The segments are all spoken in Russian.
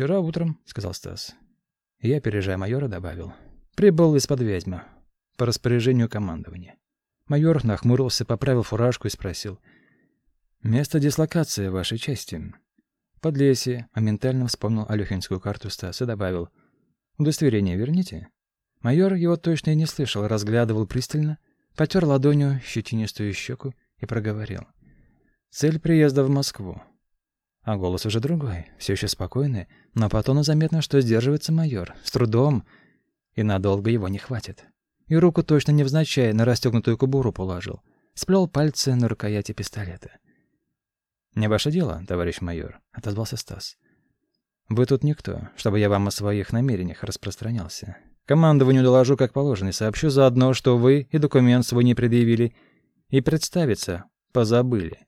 «Вчера утром», — сказал Стас. Я, опережая майора, добавил. «Прибыл из-под Вязьмы. По распоряжению командования». Майор нахмурился, поправил фуражку и спросил. «Место дислокации вашей части?» «Подлесье», — моментально вспомнил Алёхинскую карту Стас и добавил. «Удостоверение верните?» Майор его точно и не слышал, разглядывал пристально, потер ладонью щетинистую щеку и проговорил. «Цель приезда в Москву». А голос уже другой, все еще спокойный, но по тону заметно, что сдерживается майор, с трудом, и надолго его не хватит. И руку точно невзначай на расстегнутую кобуру положил, сплел пальцы на рукояти пистолета. «Не ваше дело, товарищ майор», — отозвался Стас. «Вы тут никто, чтобы я вам о своих намерениях распространялся. Командованию доложу как положено и сообщу заодно, что вы и документ свой не предъявили, и представиться позабыли.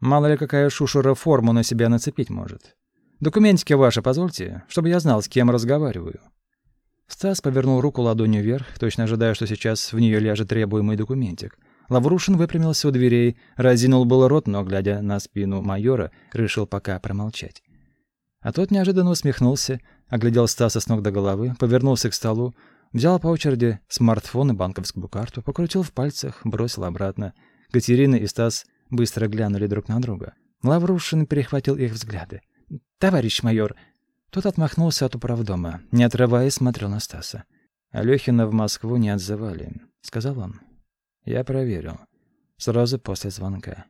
Мало ли какая шушера форму на себя нацепить может. Документики ваши позвольте, чтобы я знал, с кем разговариваю». Стас повернул руку ладонью вверх, точно ожидая, что сейчас в нее ляжет требуемый документик. Лаврушин выпрямился у дверей, разинул был рот, но, глядя на спину майора, решил пока промолчать. А тот неожиданно усмехнулся, оглядел Стаса с ног до головы, повернулся к столу, взял по очереди смартфон и банковскую карту, покрутил в пальцах, бросил обратно. Катерина и Стас быстро глянули друг на друга. Лаврушин перехватил их взгляды. «Товарищ майор!» Тот отмахнулся от управдома, не отрываясь, смотрел на Стаса. «Алёхина в Москву не отзывали», — сказал он. Я проверил. Сразу после звонка.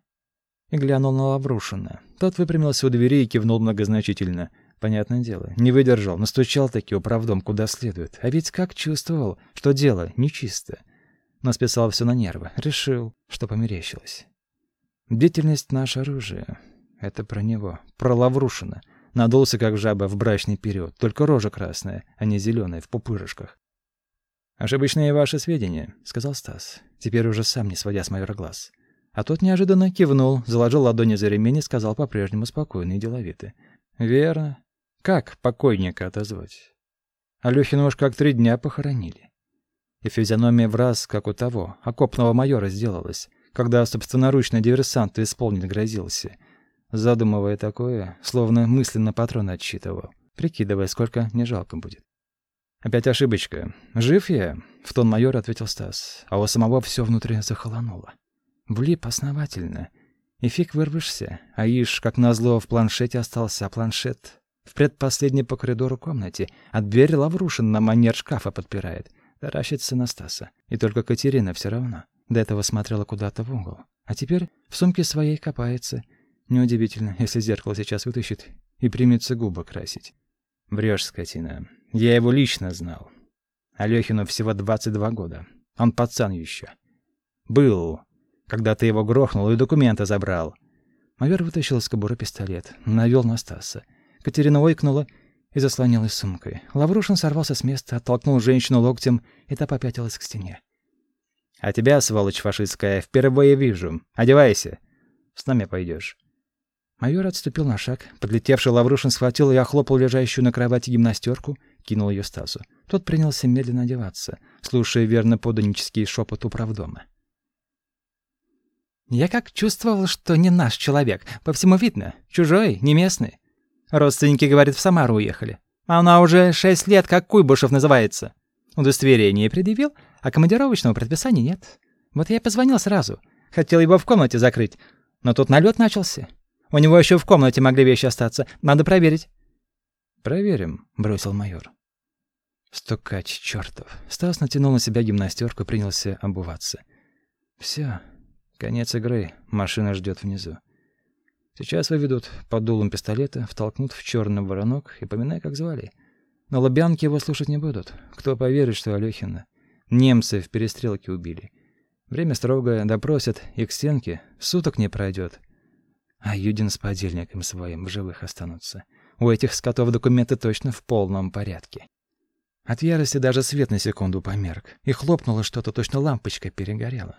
И глянул на Лаврушина. Тот выпрямился у двери и кивнул многозначительно. Понятное дело, не выдержал, настучал таки управдом куда следует. А ведь как чувствовал, что дело нечисто. Но списал все на нервы. Решил, что померещилось. Бдительность — наше оружие. Это про него. Про Лаврушина. Надулся, как жаба, в брачный период. Только рожа красная, а не зеленая, в пупырышках. «Ошибочные ваши сведения», — сказал Стас, теперь уже сам не сводя с майора глаз. А тот неожиданно кивнул, заложил ладони за ремень и сказал по-прежнему спокойно и деловито. «Верно. Как покойника отозвать? Алёхину уж как три дня похоронили. И физиономия в раз, как у того, окопного майора сделалась, когда собственноручно диверсант исполнить грозился, задумывая такое, словно мысленно патрон отсчитывал, прикидывая, сколько не жалко будет. Опять ошибочка. Жив я, в тон майор ответил Стас, а у самого все внутри захолонуло. Влип основательно. И фиг вырвешься. А ишь, как назло, в планшете остался планшет. В предпоследней по коридору комнате, а дверь Лаврушин на манер шкафа подпирает. Таращится на Стаса. И только Катерина все равно. До этого смотрела куда-то в угол. А теперь в сумке своей копается. Неудивительно, если зеркало сейчас вытащит и примется губы красить. Врешь, скотина. Я его лично знал. Алёхину всего 22 года. Он пацан еще. Был, когда ты его грохнул и документы забрал. Майор вытащил из кобуры пистолет, навел на Стаса. Катерина ойкнула и заслонилась сумкой. Лаврушин сорвался с места, оттолкнул женщину локтем, и та попятилась к стене. «А тебя, сволочь фашистская, впервые вижу. Одевайся. С нами пойдешь. Майор отступил на шаг. Подлетевший Лаврушин схватил и охлопал лежащую на кровати гимнастерку, кинул ее Стасу. Тот принялся медленно одеваться, слушая верно поданический шепот управдома. «Я как чувствовал, что не наш человек. По всему видно. Чужой, не местный. Родственники, говорят, в Самару уехали. А она уже шесть лет как Куйбышев называется. Удостоверение предъявил, а командировочного предписания нет. Вот я и позвонил сразу. Хотел его в комнате закрыть, но тут налет начался. У него еще в комнате могли вещи остаться. Надо проверить». «Проверим», — бросил майор. Стукач чертов. Стас натянул на себя гимнастерку и принялся обуваться. Все, конец игры. Машина ждет внизу. Сейчас выведут под дулом пистолета, втолкнут в черный воронок и поминай, как звали. На Лобянке его слушать не будут. Кто поверит, что Алёхина? Немцы в перестрелке убили. Время строгое, допросят, и к стенке суток не пройдет. А Юдин с подельником своим в живых останутся. У этих скотов документы точно в полном порядке. От ярости даже свет на секунду померк, и хлопнуло что-то, точно лампочка перегорела.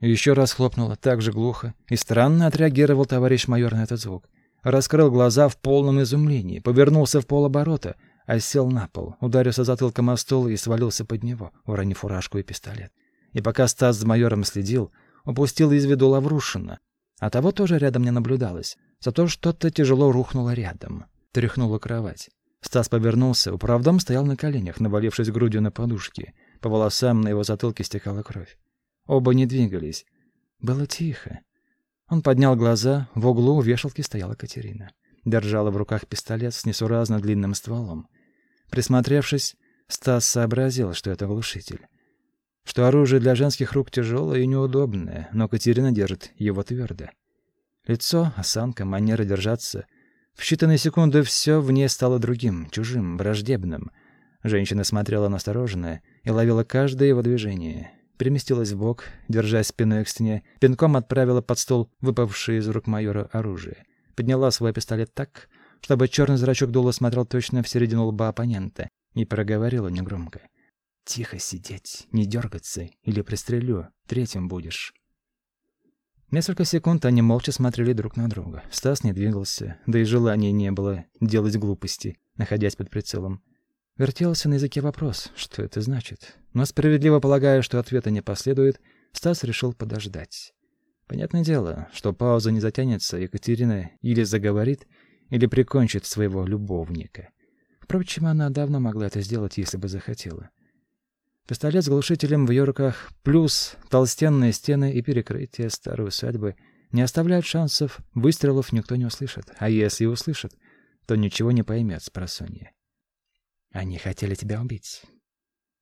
Еще раз хлопнуло, так же глухо, и странно отреагировал товарищ майор на этот звук. Раскрыл глаза в полном изумлении, повернулся в полоборота, а сел на пол, ударился затылком о стол и свалился под него, уронив фуражку и пистолет. И пока Стас с майором следил, упустил из виду Лаврушина, а того тоже рядом не наблюдалось. Зато что-то тяжело рухнуло рядом. тряхнула кровать. Стас повернулся, управдом стоял на коленях, навалившись грудью на подушки. По волосам на его затылке стекала кровь. Оба не двигались. Было тихо. Он поднял глаза, в углу у вешалки стояла Катерина. Держала в руках пистолет с несуразно длинным стволом. Присмотревшись, Стас сообразил, что это глушитель. Что оружие для женских рук тяжелое и неудобное, но Катерина держит его твердо. Лицо, осанка, манера держаться. В считанные секунды все в ней стало другим, чужим, враждебным. Женщина смотрела настороженно и ловила каждое его движение. Переместилась в бок, держась спиной к стене, пинком отправила под стол выпавшее из рук майора оружие. Подняла свой пистолет так, чтобы черный зрачок дула смотрел точно в середину лба оппонента, и проговорила негромко. «Тихо сидеть, не дергаться, или пристрелю, третьим будешь». Несколько секунд они молча смотрели друг на друга. Стас не двигался, да и желания не было делать глупости, находясь под прицелом. Вертелся на языке вопрос, что это значит. Но справедливо полагая, что ответа не последует, Стас решил подождать. Понятное дело, что пауза не затянется, Екатерина или заговорит, или прикончит своего любовника. Впрочем, она давно могла это сделать, если бы захотела. Пистолет с глушителем в ее плюс толстенные стены и перекрытие старой усадьбы не оставляют шансов, выстрелов никто не услышит. А если услышит, то ничего не поймет с просонья. Они хотели тебя убить.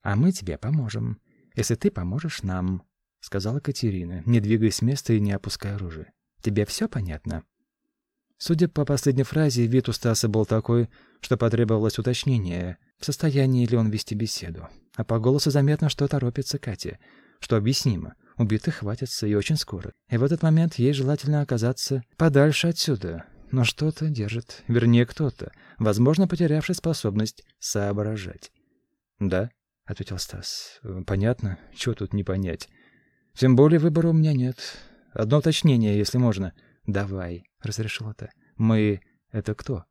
А мы тебе поможем, если ты поможешь нам, — сказала Катерина, не двигаясь с места и не опуская оружие. Тебе все понятно? Судя по последней фразе, вид у Стаса был такой, что потребовалось уточнение, в состоянии ли он вести беседу. А по голосу заметно, что торопится Катя, что объяснимо. Убитых хватится и очень скоро. И в этот момент ей желательно оказаться подальше отсюда. Но что-то держит, вернее, кто-то, возможно, потерявший способность соображать. «Да», — ответил Стас. «Понятно. Чего тут не понять? Тем более выбора у меня нет. Одно уточнение, если можно». «Давай», — разрешил это. «Мы... это кто?»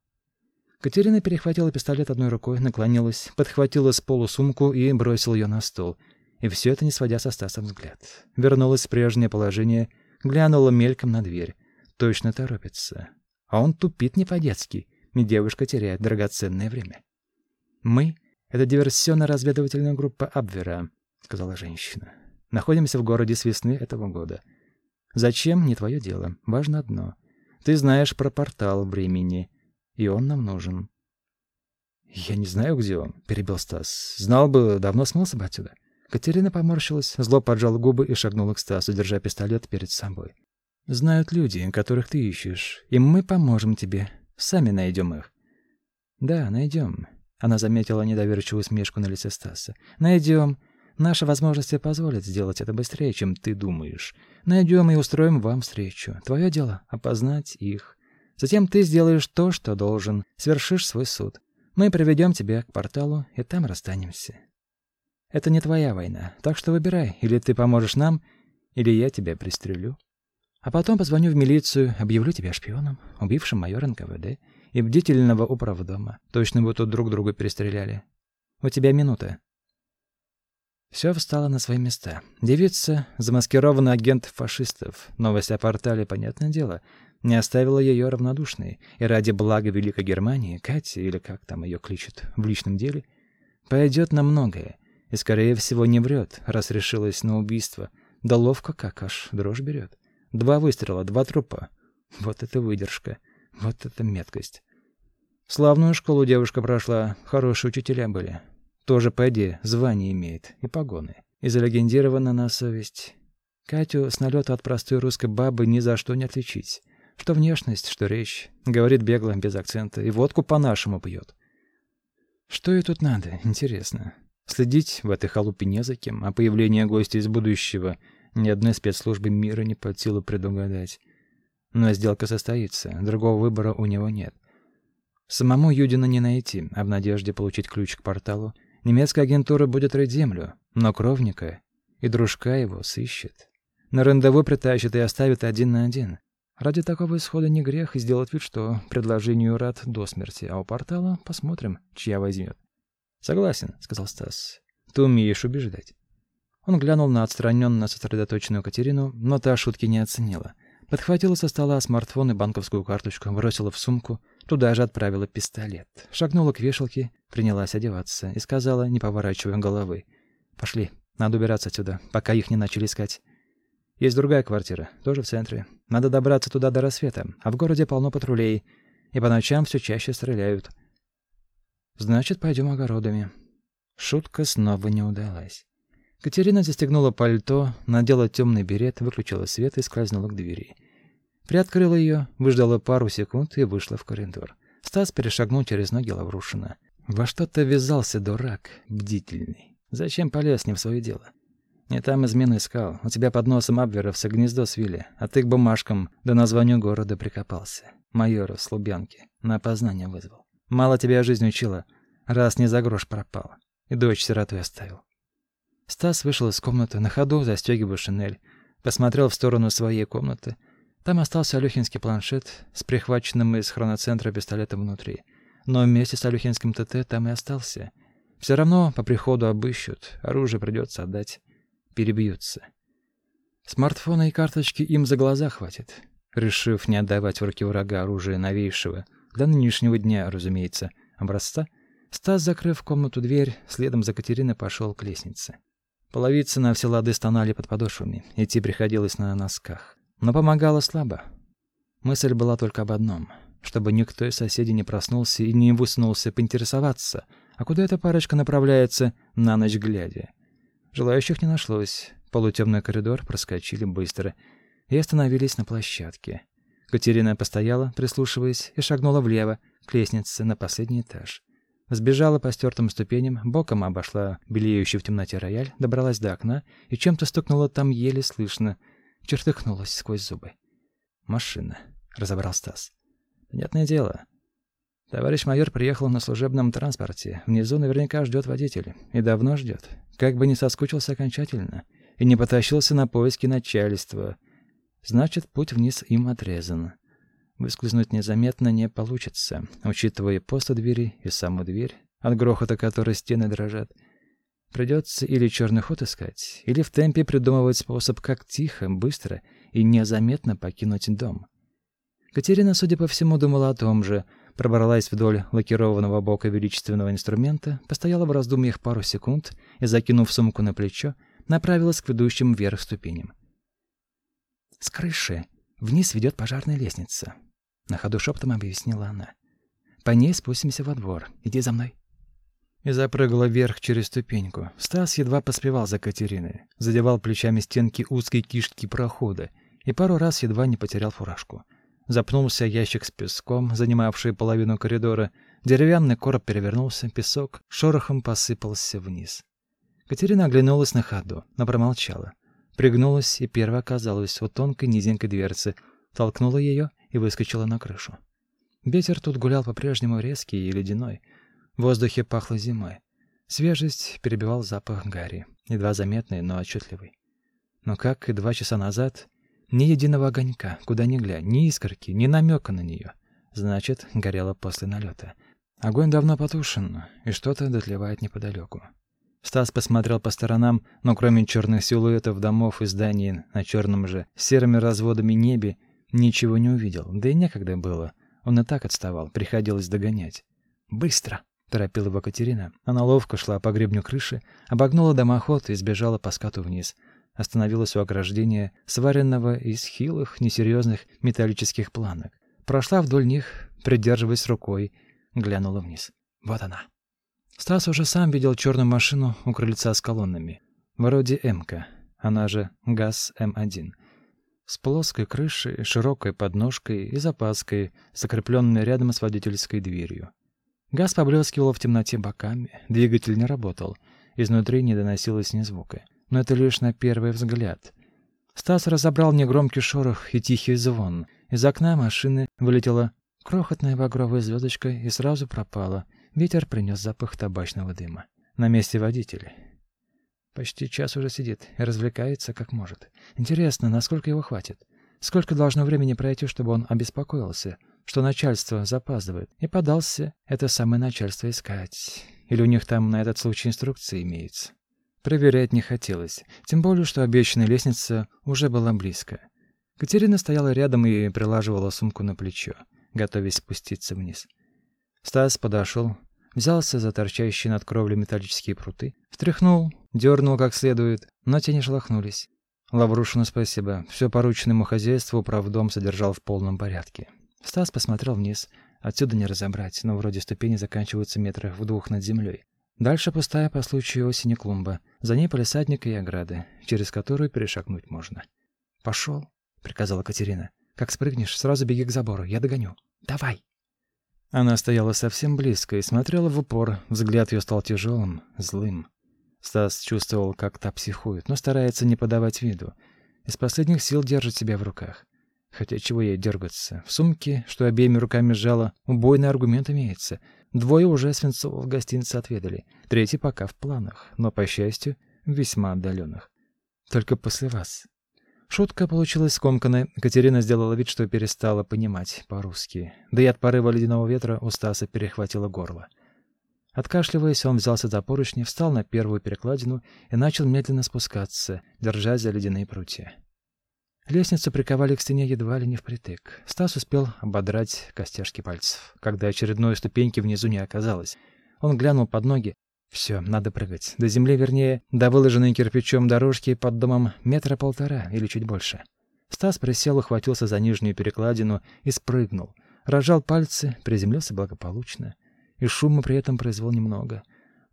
Катерина перехватила пистолет одной рукой, наклонилась, подхватила с полу сумку и бросила ее на стол. И все это не сводя со Стаса взгляд. Вернулась в прежнее положение, глянула мельком на дверь. Точно торопится. А он тупит не по-детски, и девушка теряет драгоценное время. «Мы — это диверсионно-разведывательная группа Абвера», — сказала женщина. «Находимся в городе с весны этого года. Зачем — не твое дело. Важно одно. Ты знаешь про портал времени, и он нам нужен». «Я не знаю, где он», — перебил Стас. «Знал бы, давно смылся бы отсюда». Катерина поморщилась, зло поджала губы и шагнула к Стасу, держа пистолет перед собой. «Знают люди, которых ты ищешь, и мы поможем тебе. Сами найдем их». «Да, найдем», — она заметила недоверчивую смешку на лице Стаса. «Найдем. Наши возможности позволят сделать это быстрее, чем ты думаешь. Найдем и устроим вам встречу. Твое дело — опознать их. Затем ты сделаешь то, что должен, свершишь свой суд. Мы приведем тебя к порталу, и там расстанемся. Это не твоя война, так что выбирай, или ты поможешь нам, или я тебя пристрелю. А потом позвоню в милицию, объявлю тебя шпионом, убившим майора НКВД и бдительного управдома. Точно бы тут друг друга перестреляли. У тебя минута. Все встало на свои места. Девица, замаскированный агент фашистов. Новость о портале, понятное дело, не оставила ее равнодушной. И ради блага Великой Германии, Катя, или как там ее кличут в личном деле, пойдет на многое. И, скорее всего, не врет, раз решилась на убийство. Да ловко как аж, дрожь берет. Два выстрела, два трупа. Вот это выдержка, вот это меткость. Славную школу девушка прошла, хорошие учителя были. Тоже, пойди, звание имеет и погоны. И залегендирована на совесть. Катю с налета от простой русской бабы ни за что не отличить. Что внешность, что речь. Говорит бегло, без акцента. И водку по-нашему пьет. Что ей тут надо, интересно? Следить в этой халупе не за кем, а появление гостя из будущего ни одной спецслужбы мира не под силу предугадать. Но сделка состоится, другого выбора у него нет. Самому Юдина не найти, а в надежде получить ключ к порталу Немецкая агентура будет рыть землю, но кровника и дружка его сыщет. На рандеву притащит и оставит один на один. Ради такого исхода не грех сделать вид, что предложению рад до смерти, а у портала посмотрим, чья возьмет. «Согласен», — сказал Стас. «Ты умеешь убеждать». Он глянул на отстраненно сосредоточенную Катерину, но та шутки не оценила. Подхватила со стола смартфон и банковскую карточку, бросила в сумку, Туда же отправила пистолет. Шагнула к вешалке, принялась одеваться и сказала, не поворачивая головы. «Пошли, надо убираться отсюда, пока их не начали искать. Есть другая квартира, тоже в центре. Надо добраться туда до рассвета, а в городе полно патрулей, и по ночам все чаще стреляют. Значит, пойдем огородами». Шутка снова не удалась. Катерина застегнула пальто, надела темный берет, выключила свет и скользнула к двери. Приоткрыла ее, выждала пару секунд и вышла в коридор. Стас перешагнул через ноги Лаврушина. Во что-то ввязался дурак, бдительный. Зачем полез не в свое дело? Не там измену искал. У тебя под носом абверовцы гнездо свили, а ты к бумажкам до названию города прикопался. Майора с Лубянки. На опознание вызвал. Мало тебя жизнь учила, раз не за грош пропал. И дочь сиротой оставил. Стас вышел из комнаты, на ходу застегивая шинель. Посмотрел в сторону своей комнаты — там остался Алёхинский планшет с прихваченным из хроноцентра пистолетом внутри. Но вместе с Алёхинским ТТ там и остался. Все равно по приходу обыщут, оружие придется отдать. Перебьются. Смартфона и карточки им за глаза хватит. Решив не отдавать в руки врага оружие новейшего, для нынешнего дня, разумеется, образца, Стас, закрыв комнату дверь, следом за Катериной пошел к лестнице. Половицы на все лады стонали под подошвами, идти приходилось на носках. Но помогало слабо. Мысль была только об одном — чтобы никто из соседей не проснулся и не высунулся поинтересоваться, а куда эта парочка направляется на ночь глядя. Желающих не нашлось. Полутемный коридор проскочили быстро и остановились на площадке. Катерина постояла, прислушиваясь, и шагнула влево, к лестнице на последний этаж. Сбежала по стертым ступеням, боком обошла белеющий в темноте рояль, добралась до окна и чем-то стукнула там еле слышно — чертыхнулась сквозь зубы. «Машина», — разобрал Стас. «Понятное дело. Товарищ майор приехал на служебном транспорте. Внизу наверняка ждет водитель. И давно ждет. Как бы не соскучился окончательно. И не потащился на поиски начальства. Значит, путь вниз им отрезан. Выскользнуть незаметно не получится, учитывая пост двери и саму дверь, от грохота которой стены дрожат. Придется или черный ход искать, или в темпе придумывать способ, как тихо, быстро и незаметно покинуть дом. Катерина, судя по всему, думала о том же, пробралась вдоль лакированного бока величественного инструмента, постояла в раздумьях пару секунд и, закинув сумку на плечо, направилась к ведущим вверх ступеням. «С крыши вниз ведет пожарная лестница», — на ходу шептом объяснила она. «По ней спустимся во двор. Иди за мной» и запрыгала вверх через ступеньку. Стас едва поспевал за Катериной, задевал плечами стенки узкой кишки прохода и пару раз едва не потерял фуражку. Запнулся ящик с песком, занимавший половину коридора. Деревянный короб перевернулся, песок шорохом посыпался вниз. Катерина оглянулась на ходу, но промолчала. Пригнулась и первая оказалась у тонкой низенькой дверцы, толкнула ее и выскочила на крышу. Ветер тут гулял по-прежнему резкий и ледяной — в воздухе пахло зимой. Свежесть перебивал запах гари, едва заметный, но отчетливый. Но как и два часа назад, ни единого огонька, куда ни глянь, ни искорки, ни намека на нее. Значит, горело после налета. Огонь давно потушен, и что-то дотлевает неподалеку. Стас посмотрел по сторонам, но кроме черных силуэтов домов и зданий на черном же серыми разводами небе ничего не увидел. Да и некогда было. Он и так отставал, приходилось догонять. «Быстро!» Торопила его Катерина. Она ловко шла по гребню крыши, обогнула дымоход и сбежала по скату вниз. Остановилась у ограждения, сваренного из хилых, несерьезных металлических планок. Прошла вдоль них, придерживаясь рукой, глянула вниз. Вот она. Стас уже сам видел черную машину у крыльца с колоннами. Вроде МК, она же ГАЗ-М1. С плоской крышей, широкой подножкой и запаской, закрепленной рядом с водительской дверью. Газ поблескивал в темноте боками, двигатель не работал, изнутри не доносилось ни звука. Но это лишь на первый взгляд. Стас разобрал негромкий шорох и тихий звон. Из окна машины вылетела крохотная багровая звездочка и сразу пропала. Ветер принес запах табачного дыма. На месте водителя. Почти час уже сидит и развлекается как может. Интересно, насколько его хватит? Сколько должно времени пройти, чтобы он обеспокоился? Что начальство запаздывает, и подался это самое начальство искать. Или у них там на этот случай инструкции имеется. Проверять не хотелось, тем более, что обещанная лестница уже была близко. Катерина стояла рядом и прилаживала сумку на плечо. готовясь спуститься вниз. Стас подошел, взялся за торчащие над кровлей металлические пруты, встряхнул, дернул как следует, но те не шелохнулись. Лаврушину спасибо. Все порученное ему хозяйство управдом содержал в полном порядке. Стас посмотрел вниз. Отсюда не разобрать, но вроде ступени заканчиваются метрах в двух над землей. Дальше пустая по случаю осени клумба. За ней полисадник и ограды, через которую перешагнуть можно. «Пошел», — приказала Катерина. «Как спрыгнешь, сразу беги к забору, я догоню. Давай!» Она стояла совсем близко и смотрела в упор. Взгляд ее стал тяжелым, злым. Стас чувствовал, как та психует, но старается не подавать виду. Из последних сил держит себя в руках. Хотя чего ей дергаться? В сумке, что обеими руками сжала, убойный аргумент имеется. Двое уже Свинцова в гостинице отведали, третий пока в планах, но, по счастью, весьма отдаленных. Только после вас. Шутка получилась скомканной. Катерина сделала вид, что перестала понимать по-русски. Да и от порыва ледяного ветра у Стаса перехватило горло. Откашливаясь, он взялся за поручни, встал на первую перекладину и начал медленно спускаться, держась за ледяные прутья. Лестницу приковали к стене едва ли не впритык. Стас успел ободрать костяшки пальцев, когда очередной ступеньки внизу не оказалось. Он глянул под ноги. Все, надо прыгать. До земли, вернее, до выложенной кирпичом дорожки под домом метра полтора или чуть больше. Стас присел, ухватился за нижнюю перекладину и спрыгнул. Разжал пальцы, приземлился благополучно. И шума при этом произвел немного.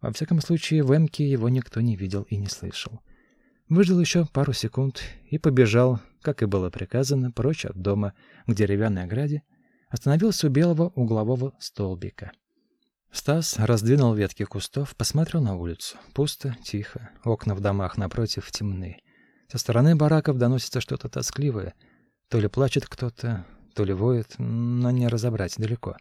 Во всяком случае, в Эмке его никто не видел и не слышал. Выждал еще пару секунд и побежал, как и было приказано, прочь от дома к деревянной ограде, остановился у белого углового столбика. Стас раздвинул ветки кустов, посмотрел на улицу. Пусто, тихо, окна в домах напротив темны. Со стороны бараков доносится что-то тоскливое. То ли плачет кто-то, то ли воет, но не разобрать далеко.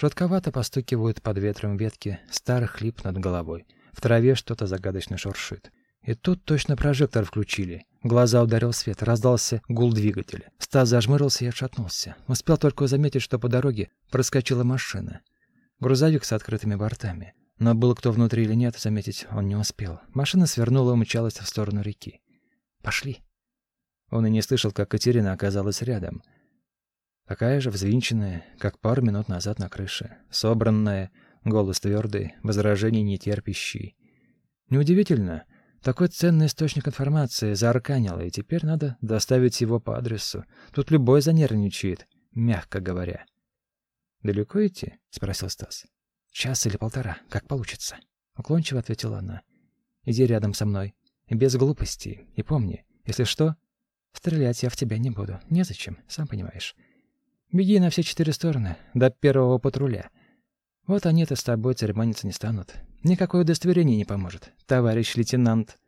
Жутковато постукивают под ветром ветки старых лип над головой. В траве что-то загадочно шуршит. И тут точно прожектор включили. Глаза ударил свет, раздался гул двигателя. Стас зажмурился и отшатнулся. Успел только заметить, что по дороге проскочила машина. Грузовик с открытыми бортами. Но был кто внутри или нет, заметить он не успел. Машина свернула и умчалась в сторону реки. «Пошли!» Он и не слышал, как Катерина оказалась рядом. Такая же взвинченная, как пару минут назад на крыше. Собранная, голос твердый, возражений не терпящий. Неудивительно, такой ценный источник информации заарканило, и теперь надо доставить его по адресу. Тут любой занервничает, мягко говоря. «Далеко идти?» — спросил Стас. «Час или полтора, как получится», — уклончиво ответила она. «Иди рядом со мной, без глупостей, и помни, если что, стрелять я в тебя не буду, незачем, сам понимаешь. Беги на все четыре стороны, до первого патруля. Вот они-то с тобой церемониться не станут. Никакое удостоверение не поможет, товарищ лейтенант.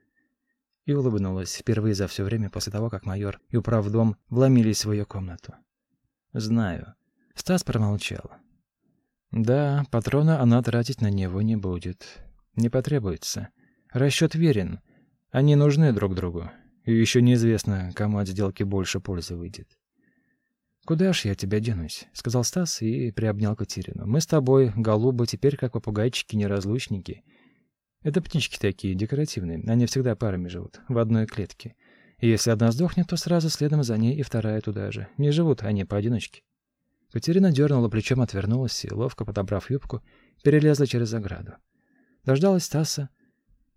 И улыбнулась впервые за все время после того, как майор и управдом вломились в ее комнату. Знаю. Стас промолчал. Да, патрона она тратить на него не будет. Не потребуется. Расчет верен. Они нужны друг другу. И еще неизвестно, кому от сделки больше пользы выйдет. «Куда ж я тебя денусь?» — сказал Стас и приобнял Катерину. «Мы с тобой, голубы, теперь как попугайчики-неразлучники. Это птички такие, декоративные. Они всегда парами живут, в одной клетке. И если одна сдохнет, то сразу следом за ней и вторая туда же. Не живут они поодиночке». Катерина дернула плечом, отвернулась и, ловко подобрав юбку, перелезла через ограду. Дождалась Стаса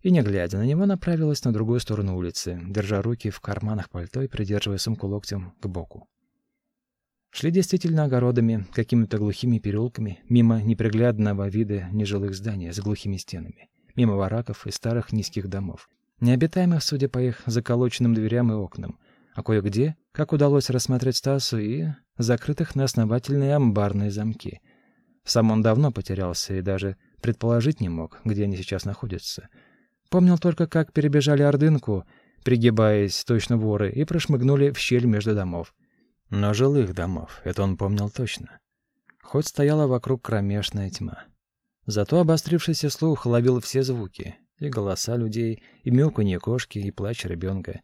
и, не глядя на него, направилась на другую сторону улицы, держа руки в карманах пальто и придерживая сумку локтем к боку. Шли действительно огородами, какими-то глухими переулками, мимо неприглядного вида нежилых зданий с глухими стенами, мимо бараков и старых низких домов, необитаемых, судя по их заколоченным дверям и окнам, а кое-где, как удалось рассмотреть Стасу, и закрытых на основательные амбарные замки. Сам он давно потерялся и даже предположить не мог, где они сейчас находятся. Помнил только, как перебежали Ордынку, пригибаясь точно воры, и прошмыгнули в щель между домов. Но жилых домов, это он помнил точно. Хоть стояла вокруг кромешная тьма. Зато обострившийся слух ловил все звуки. И голоса людей, и мяуканье кошки, и плач ребенка.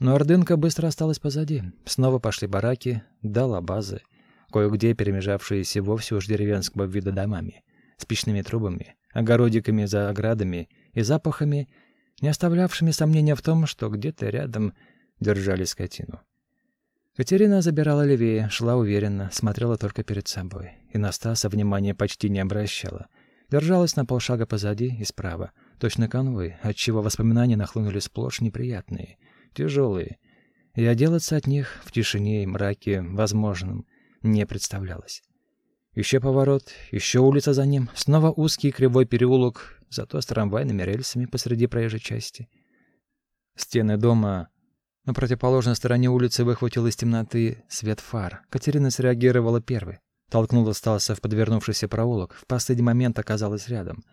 Но Ордынка быстро осталась позади. Снова пошли бараки, дала базы, кое-где перемежавшиеся вовсе уж деревенского вида домами, с печными трубами, огородиками за оградами и запахами, не оставлявшими сомнения в том, что где-то рядом держали скотину. Катерина забирала левее, шла уверенно, смотрела только перед собой. И на внимания почти не обращала. Держалась на полшага позади и справа, точно конвой, отчего воспоминания нахлынули сплошь неприятные, тяжелые. И отделаться от них в тишине и мраке возможным не представлялось. Еще поворот, еще улица за ним, снова узкий кривой переулок, зато с трамвайными рельсами посреди проезжей части. Стены дома на противоположной стороне улицы выхватил из темноты свет фар. Катерина среагировала первой. Толкнула Стаса в подвернувшийся проулок, в последний момент оказалась рядом.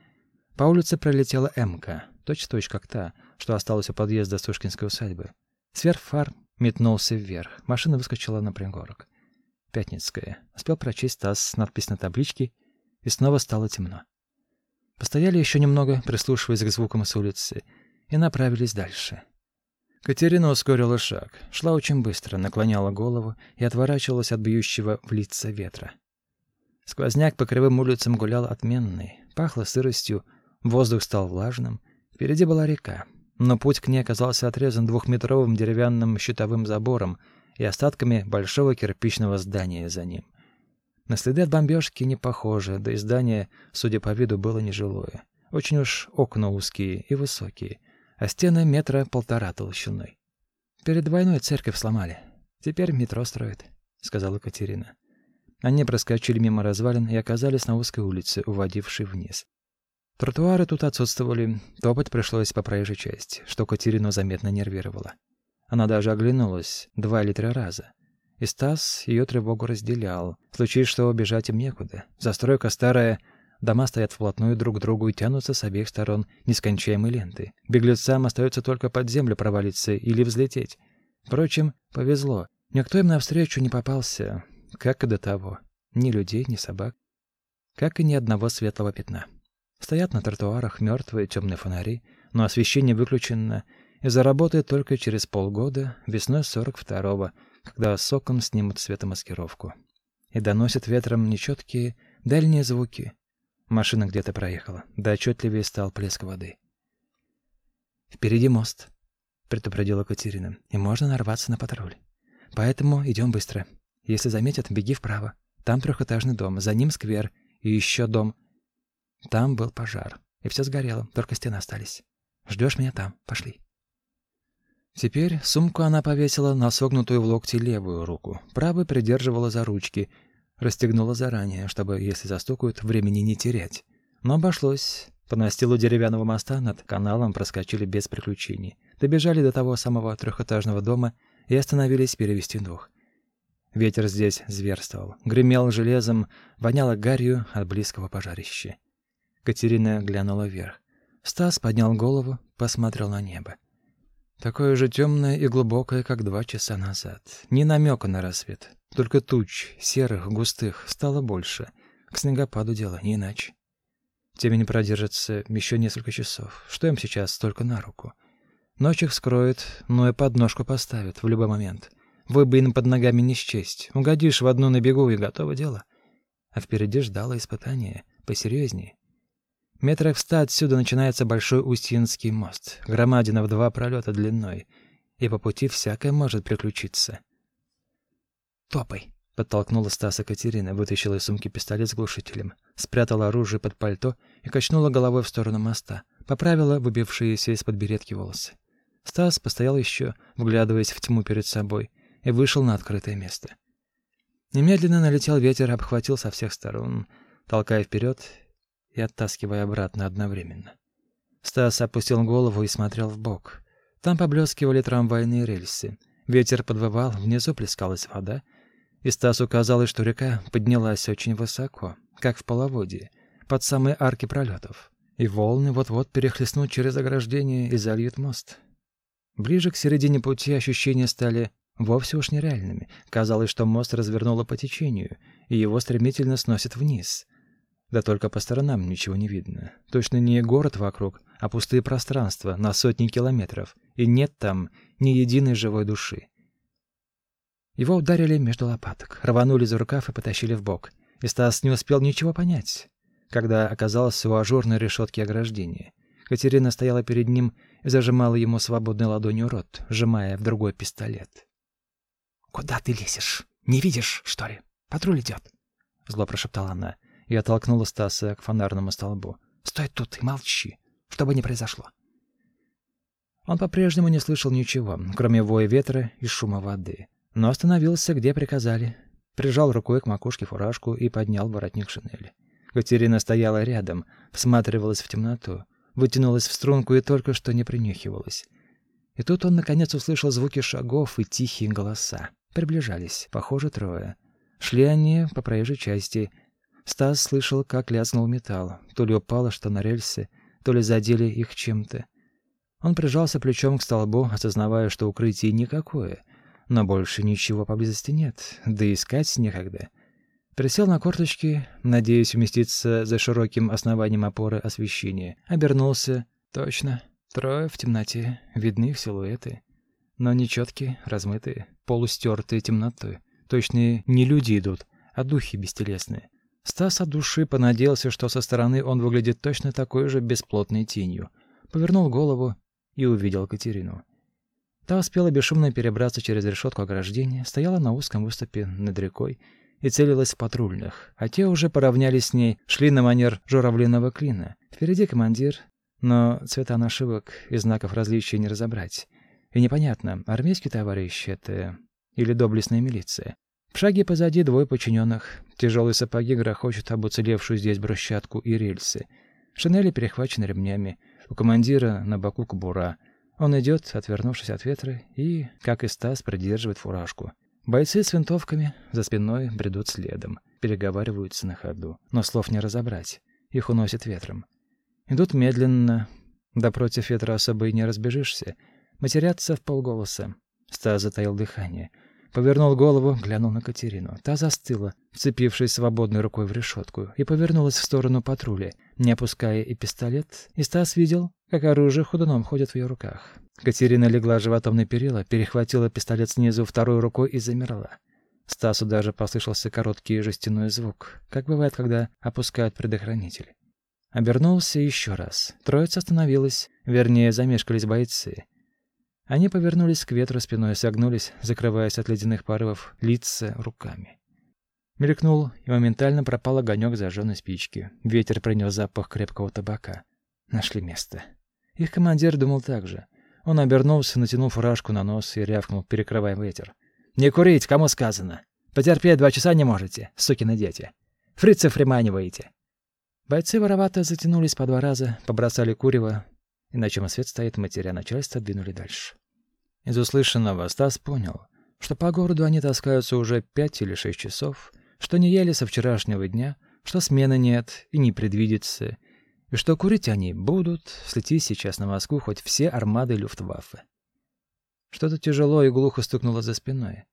По улице пролетела МК, точь-в-точь как та, что осталась у подъезда Сушкинской усадьбы. Сверх фар метнулся вверх, машина выскочила на пригорок. Пятницкая. Успел прочесть Стас надпись на табличке, и снова стало темно. Постояли еще немного, прислушиваясь к звукам с улицы, и направились дальше. Катерина ускорила шаг, шла очень быстро, наклоняла голову и отворачивалась от бьющего в лица ветра. Сквозняк по кривым улицам гулял отменный, пахло сыростью, воздух стал влажным, впереди была река, но путь к ней оказался отрезан двухметровым деревянным щитовым забором и остатками большого кирпичного здания за ним. На следы от бомбежки не похоже, да и здание, судя по виду, было нежилое. Очень уж окна узкие и высокие, а стены метра полтора толщиной. Перед войной церковь сломали. Теперь метро строят, сказала Катерина. Они проскочили мимо развалин и оказались на узкой улице, уводившей вниз. Тротуары тут отсутствовали, топать пришлось по проезжей части, что Катерину заметно нервировало. Она даже оглянулась два или три раза. И Стас ее тревогу разделял. Случись, что бежать им некуда. Застройка старая, дома стоят вплотную друг к другу и тянутся с обеих сторон нескончаемой ленты. Беглецам остается только под землю провалиться или взлететь. Впрочем, повезло. Никто им навстречу не попался, как и до того. Ни людей, ни собак. Как и ни одного светлого пятна. Стоят на тротуарах мертвые темные фонари, но освещение выключено и заработает только через полгода, весной 42-го, когда с окон снимут светомаскировку. И доносят ветром нечеткие дальние звуки. Машина где-то проехала, да отчетливее стал плеск воды. «Впереди мост», — предупредила Катерина, — «и можно нарваться на патруль. Поэтому идем быстро. Если заметят, беги вправо. Там трехэтажный дом, за ним сквер и еще дом. Там был пожар, и все сгорело, только стены остались. Ждешь меня там, пошли». Теперь сумку она повесила на согнутую в локте левую руку, правой придерживала за ручки, расстегнула заранее, чтобы, если застукают, времени не терять. Но обошлось. По настилу деревянного моста над каналом проскочили без приключений. Добежали до того самого трехэтажного дома и остановились перевести дух. Ветер здесь зверствовал, гремел железом, воняло гарью от близкого пожарища. Катерина глянула вверх. Стас поднял голову, посмотрел на небо. Такое же темное и глубокое, как два часа назад. Ни намека на рассвет. Только туч, серых, густых, стало больше. К снегопаду дело, не иначе. Темень продержится еще несколько часов. Что им сейчас столько на руку? Ночь их скроет, но и подножку поставит в любой момент. Выбоин под ногами не счесть. Угодишь в одну на бегу и готово дело. А впереди ждало испытание, посерьезнее. Метрах в ста отсюда начинается Большой Устьинский мост, громадина в два пролета длиной, и по пути всякое может приключиться. «Топай!» — подтолкнула Стаса Катерина, вытащила из сумки пистолет с глушителем, спрятала оружие под пальто и качнула головой в сторону моста, поправила выбившиеся из-под беретки волосы. Стас постоял еще, вглядываясь в тьму перед собой, и вышел на открытое место. Немедленно налетел ветер, обхватил со всех сторон, толкая вперед и оттаскивая обратно одновременно. Стас опустил голову и смотрел в бок. Там поблескивали трамвайные рельсы. Ветер подвывал, внизу плескалась вода, и Стасу казалось, что река поднялась очень высоко, как в половодье, под самые арки пролетов, и волны вот-вот перехлестнут через ограждение и зальют мост. Ближе к середине пути ощущения стали вовсе уж нереальными. Казалось, что мост развернуло по течению, и его стремительно сносит вниз — да только по сторонам ничего не видно. Точно не город вокруг, а пустые пространства на сотни километров, и нет там ни единой живой души. Его ударили между лопаток, рванули за рукав и потащили в бок. И Стас не успел ничего понять, когда оказался у ажурной решетки ограждения. Катерина стояла перед ним и зажимала ему свободной ладонью рот, сжимая в другой пистолет. Куда ты лезешь? Не видишь, что ли? Патруль идет. Зло прошептала она и оттолкнула Стаса к фонарному столбу. «Стой тут и молчи, что бы ни произошло». Он по-прежнему не слышал ничего, кроме воя ветра и шума воды, но остановился, где приказали, прижал рукой к макушке фуражку и поднял воротник шинели. Катерина стояла рядом, всматривалась в темноту, вытянулась в струнку и только что не принюхивалась. И тут он, наконец, услышал звуки шагов и тихие голоса. Приближались, похоже, трое. Шли они по проезжей части. Стас слышал, как лязгнул металл. То ли упало что на рельсы, то ли задели их чем-то. Он прижался плечом к столбу, осознавая, что укрытие никакое. Но больше ничего поблизости нет, да искать некогда. Присел на корточки, надеясь уместиться за широким основанием опоры освещения. Обернулся. Точно. Трое в темноте. Видны их силуэты. Но нечеткие, размытые, полустертые темнотой. Точно не люди идут, а духи бестелесные. Стас от души понадеялся, что со стороны он выглядит точно такой же бесплотной тенью. Повернул голову и увидел Катерину. Та успела бесшумно перебраться через решетку ограждения, стояла на узком выступе над рекой и целилась в патрульных, а те уже поравнялись с ней, шли на манер журавлиного клина. Впереди командир, но цвета нашивок и знаков различия не разобрать. И непонятно, армейский товарищ это или доблестная милиция. В шаге позади двое подчиненных. Тяжелые сапоги грохочут об уцелевшую здесь брусчатку и рельсы. Шинели перехвачены ремнями. У командира на боку кобура. Он идет, отвернувшись от ветра, и, как и Стас, придерживает фуражку. Бойцы с винтовками за спиной бредут следом, переговариваются на ходу, но слов не разобрать. Их уносит ветром. Идут медленно, да против ветра особо и не разбежишься. Матерятся в полголоса. Стас затаил дыхание. Повернул голову, глянул на Катерину. Та застыла, вцепившись свободной рукой в решетку, и повернулась в сторону патруля, не опуская и пистолет. И Стас видел, как оружие ходуном ходит в ее руках. Катерина легла животом на перила, перехватила пистолет снизу второй рукой и замерла. Стасу даже послышался короткий жестяной звук, как бывает, когда опускают предохранитель. Обернулся еще раз. Троица остановилась, вернее, замешкались бойцы. Они повернулись к ветру спиной, согнулись, закрываясь от ледяных порывов лица руками. Мелькнул, и моментально пропал огонек зажженной спички. Ветер принес запах крепкого табака. Нашли место. Их командир думал так же. Он обернулся, натянул фуражку на нос и рявкнул, перекрывая ветер. «Не курить, кому сказано! Потерпеть два часа не можете, сукины дети! Фрицев приманиваете!» Бойцы воровато затянулись по два раза, побросали курево, и на свет стоит, матеря начальства двинули дальше. Из услышанного Стас понял, что по городу они таскаются уже пять или шесть часов, что не ели со вчерашнего дня, что смены нет и не предвидится, и что курить они будут, слети сейчас на Москву хоть все армады Люфтваффе. Что-то тяжело и глухо стукнуло за спиной.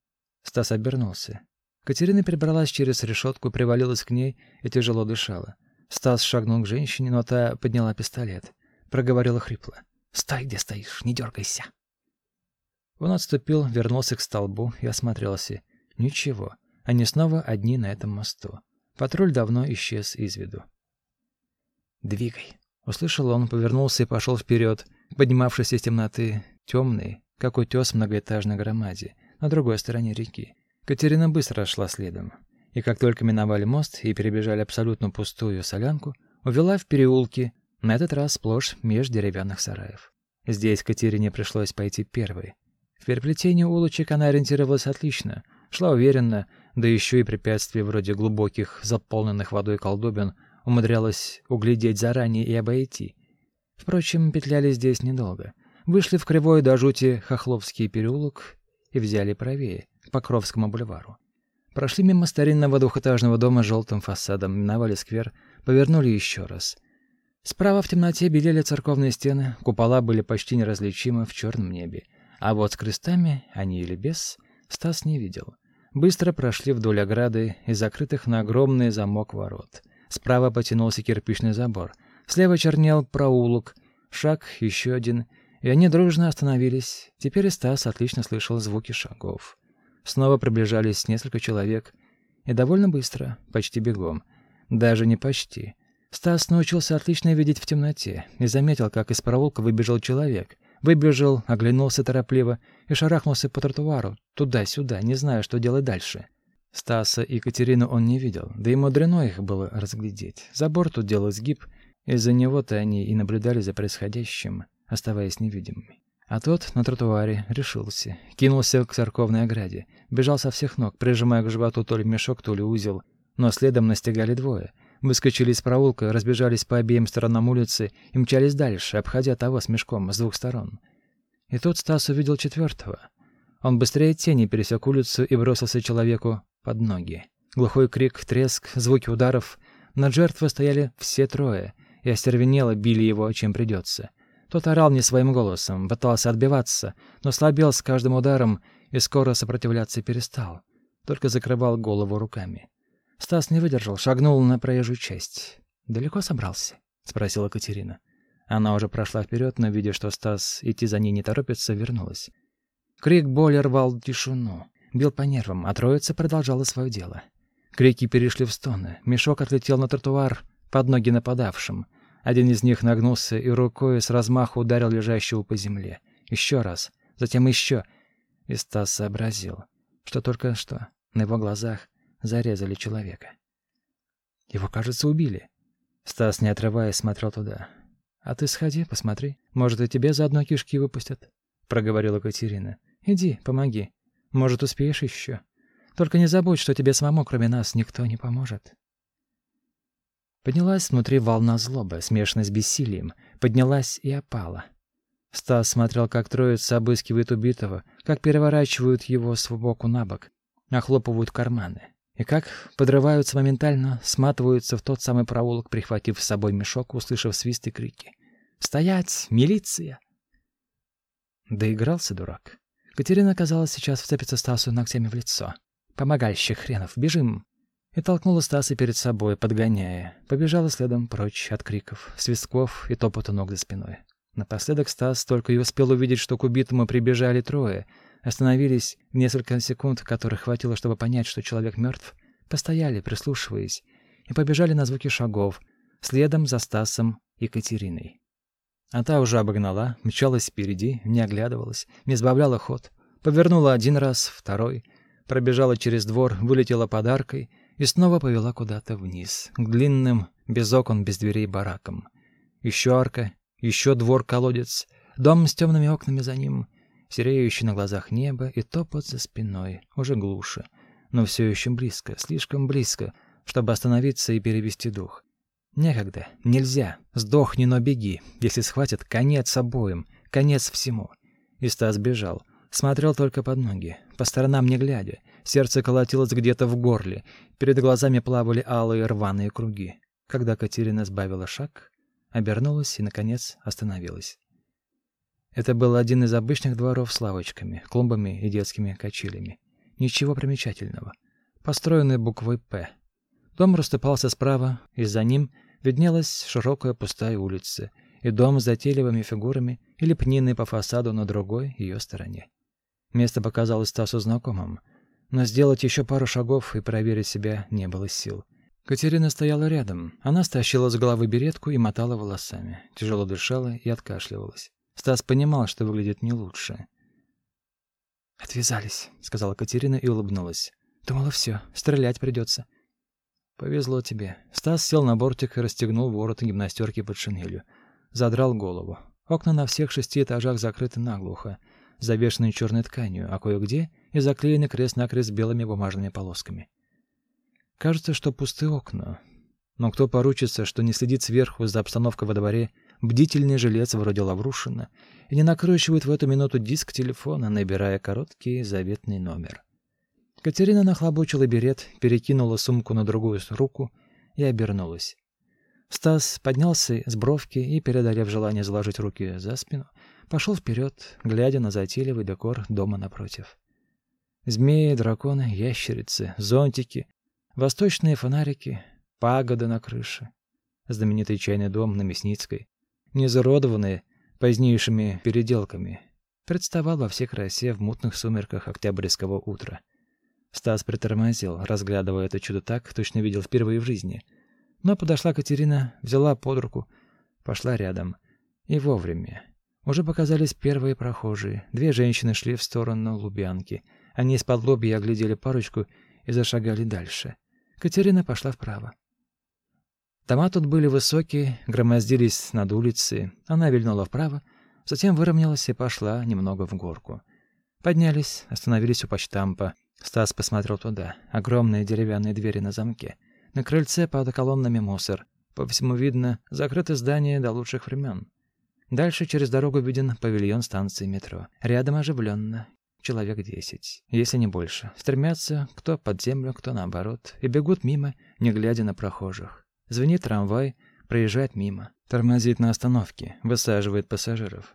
Стас обернулся. Катерина перебралась через решетку, привалилась к ней и тяжело дышала. Стас шагнул к женщине, но та подняла пистолет. Проговорила хрипло. «Стой, где стоишь, не дергайся!» Он отступил, вернулся к столбу и осмотрелся. Ничего, они снова одни на этом мосту. Патруль давно исчез из виду. «Двигай!» Услышал он, повернулся и пошел вперед, поднимавшись из темноты, темный, как утес многоэтажной громаде, на другой стороне реки. Катерина быстро шла следом, и как только миновали мост и перебежали абсолютно пустую солянку, увела в переулки, на этот раз сплошь меж деревянных сараев. Здесь Катерине пришлось пойти первой. В переплетении улочек она ориентировалась отлично, шла уверенно, да еще и препятствия вроде глубоких, заполненных водой колдобин умудрялась углядеть заранее и обойти. Впрочем, петляли здесь недолго. Вышли в кривой до жути Хохловский переулок и взяли правее, к Покровскому бульвару. Прошли мимо старинного двухэтажного дома с желтым фасадом, миновали сквер, повернули еще раз. Справа в темноте белели церковные стены, купола были почти неразличимы в черном небе. А вот с крестами, они или без, Стас не видел. Быстро прошли вдоль ограды и закрытых на огромный замок ворот — Справа потянулся кирпичный забор. Слева чернел проулок. Шаг, еще один. И они дружно остановились. Теперь Стас отлично слышал звуки шагов. Снова приближались несколько человек. И довольно быстро, почти бегом. Даже не почти. Стас научился отлично видеть в темноте и заметил, как из проулка выбежал человек. Выбежал, оглянулся торопливо и шарахнулся по тротуару, туда-сюда, не зная, что делать дальше. Стаса и Катерину он не видел, да и мудрено их было разглядеть. Забор тут делал сгиб, из-за него-то они и наблюдали за происходящим, оставаясь невидимыми. А тот на тротуаре решился, кинулся к церковной ограде, бежал со всех ног, прижимая к животу то ли мешок, то ли узел, но следом настигали двое — Выскочили из проулка, разбежались по обеим сторонам улицы и мчались дальше, обходя того с мешком с двух сторон. И тут Стас увидел четвертого. Он быстрее тени пересек улицу и бросился человеку под ноги. Глухой крик, треск, звуки ударов. Над жертвой стояли все трое, и остервенело били его, чем придется. Тот орал не своим голосом, пытался отбиваться, но слабел с каждым ударом и скоро сопротивляться перестал, только закрывал голову руками. Стас не выдержал, шагнул на проезжую часть. «Далеко собрался?» — спросила Катерина. Она уже прошла вперед, но, видя, что Стас идти за ней не торопится, вернулась. Крик боли рвал тишину, бил по нервам, а троица продолжала свое дело. Крики перешли в стоны. Мешок отлетел на тротуар под ноги нападавшим. Один из них нагнулся и рукой с размаху ударил лежащего по земле. Еще раз, затем еще. И Стас сообразил, что только что на его глазах зарезали человека. Его, кажется, убили. Стас, не отрываясь, смотрел туда. «А ты сходи, посмотри. Может, и тебе заодно кишки выпустят», — проговорила Катерина. «Иди, помоги. Может, успеешь еще. Только не забудь, что тебе самому, кроме нас, никто не поможет». Поднялась внутри волна злобы, смешанная с бессилием. Поднялась и опала. Стас смотрел, как троица обыскивает убитого, как переворачивают его с боку на бок, охлопывают карманы. И как подрываются моментально, сматываются в тот самый проулок, прихватив с собой мешок, услышав свист и крики. «Стоять! Милиция!» Доигрался дурак. Катерина, казалось, сейчас вцепится Стасу ногтями в лицо. «Помогальщик хренов, бежим!» И толкнула Стаса перед собой, подгоняя. Побежала следом прочь от криков, свистков и топота ног за спиной. Напоследок Стас только и успел увидеть, что к убитому прибежали трое — Остановились несколько секунд, которых хватило, чтобы понять, что человек мертв, постояли, прислушиваясь, и побежали на звуки шагов, следом за Стасом и Катериной. А та уже обогнала, мчалась впереди, не оглядывалась, не сбавляла ход, повернула один раз, второй, пробежала через двор, вылетела подаркой и снова повела куда-то вниз, к длинным, без окон, без дверей баракам. Еще арка, еще двор-колодец, дом с темными окнами за ним, сереющее на глазах небо и топот за спиной, уже глуше, но все еще близко, слишком близко, чтобы остановиться и перевести дух. Некогда, нельзя, сдохни, но беги, если схватят, конец обоим, конец всему. И Стас бежал, смотрел только под ноги, по сторонам не глядя, сердце колотилось где-то в горле, перед глазами плавали алые рваные круги. Когда Катерина сбавила шаг, обернулась и, наконец, остановилась. Это был один из обычных дворов с лавочками, клумбами и детскими качелями. Ничего примечательного. Построенный буквой «П». Дом расступался справа, и за ним виднелась широкая пустая улица, и дом с затейливыми фигурами и лепниной по фасаду на другой ее стороне. Место показалось Стасу знакомым, но сделать еще пару шагов и проверить себя не было сил. Катерина стояла рядом. Она стащила с головы беретку и мотала волосами, тяжело дышала и откашливалась. Стас понимал, что выглядит не лучше. «Отвязались», — сказала Катерина и улыбнулась. «Думала, все, стрелять придется». «Повезло тебе». Стас сел на бортик и расстегнул ворот гимнастерки под шинелью. Задрал голову. Окна на всех шести этажах закрыты наглухо, завешены черной тканью, а кое-где и заклеены крест-накрест белыми бумажными полосками. Кажется, что пустые окна. Но кто поручится, что не следит сверху за обстановкой во дворе бдительный жилец вроде Лаврушина и не накручивает в эту минуту диск телефона, набирая короткий заветный номер. Катерина нахлобучила берет, перекинула сумку на другую руку и обернулась. Стас поднялся с бровки и, преодолев желание заложить руки за спину, пошел вперед, глядя на затейливый декор дома напротив. Змеи, драконы, ящерицы, зонтики, восточные фонарики, пагода на крыше, знаменитый чайный дом на Мясницкой, не изуродованный позднейшими переделками, представал во всей красе в мутных сумерках октябрьского утра. Стас притормозил, разглядывая это чудо так, точно видел впервые в жизни. Но подошла Катерина, взяла под руку, пошла рядом. И вовремя. Уже показались первые прохожие. Две женщины шли в сторону Лубянки. Они из-под лобья оглядели парочку и зашагали дальше. Катерина пошла вправо. Дома тут были высокие, громоздились над улицей. Она вильнула вправо, затем выровнялась и пошла немного в горку. Поднялись, остановились у почтампа. Стас посмотрел туда. Огромные деревянные двери на замке. На крыльце под колоннами мусор. По всему видно, закрыто здание до лучших времен. Дальше через дорогу виден павильон станции метро. Рядом оживленно. Человек десять, если не больше. Стремятся кто под землю, кто наоборот. И бегут мимо, не глядя на прохожих. Звенит трамвай, проезжает мимо. Тормозит на остановке, высаживает пассажиров.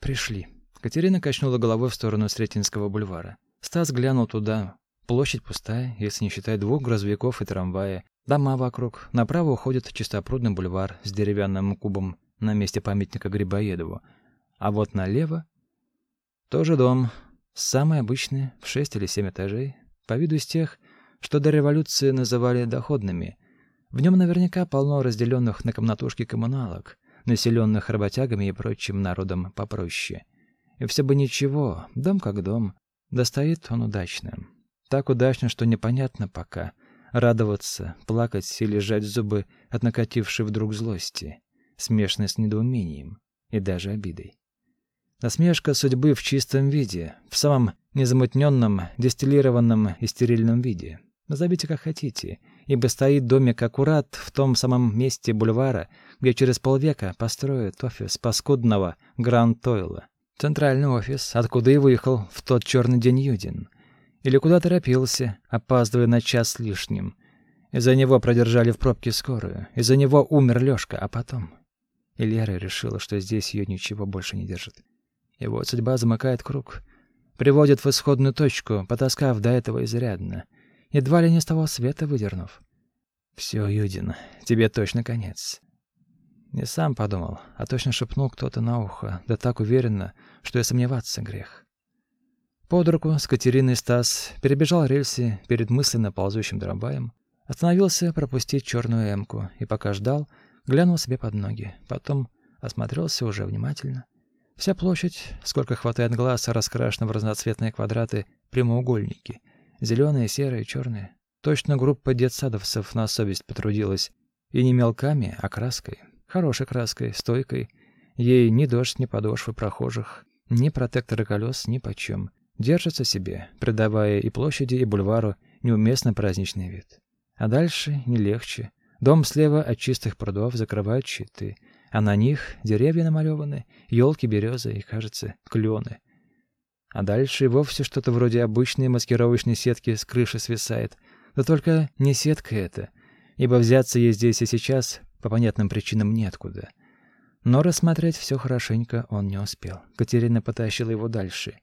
Пришли. Катерина качнула головой в сторону Сретенского бульвара. Стас глянул туда. Площадь пустая, если не считать двух грузовиков и трамвая. Дома вокруг. Направо уходит чистопрудный бульвар с деревянным кубом на месте памятника Грибоедову. А вот налево тоже дом, самый обычный, в шесть или семь этажей, по виду из тех, что до революции называли доходными. В нем наверняка полно разделенных на комнатушки коммуналок, населенных работягами и прочим народом попроще. И все бы ничего, дом как дом, достает он удачно. Так удачно, что непонятно пока, радоваться, плакать или сжать зубы от накатившей вдруг злости смешанной с недоумением и даже обидой. Насмешка судьбы в чистом виде, в самом незамутненном, дистиллированном и стерильном виде. Назовите как хотите, ибо стоит домик аккурат в том самом месте бульвара, где через полвека построят офис паскудного Гранд Ойла. Центральный офис, откуда и выехал в тот черный день Юдин. Или куда торопился, опаздывая на час с лишним. Из-за него продержали в пробке скорую, из-за него умер Лёшка, а потом... И Лера решила, что здесь ее ничего больше не держит. И вот судьба замыкает круг, приводит в исходную точку, потаскав до этого изрядно, едва ли не с того света выдернув. Все, Юдин, тебе точно конец. Не сам подумал, а точно шепнул кто-то на ухо, да так уверенно, что и сомневаться грех. Под руку с Катериной Стас перебежал рельсы перед мысленно ползущим дробаем, остановился пропустить черную эмку и пока ждал, глянул себе под ноги, потом осмотрелся уже внимательно. Вся площадь, сколько хватает глаз, раскрашена в разноцветные квадраты, прямоугольники, зеленые, серые, черные. Точно группа детсадовцев на совесть потрудилась, и не мелками, а краской, хорошей краской, стойкой. Ей ни дождь, ни подошвы прохожих, ни протекторы колес, ни почем. Держатся себе, придавая и площади, и бульвару неуместно праздничный вид. А дальше не легче. Дом слева от чистых прудов закрывают щиты, а на них деревья намалеваны, елки, березы и, кажется, клены. А дальше и вовсе что-то вроде обычной маскировочной сетки с крыши свисает. Да только не сетка это, ибо взяться ей здесь и сейчас по понятным причинам неоткуда. Но рассмотреть все хорошенько он не успел. Катерина потащила его дальше,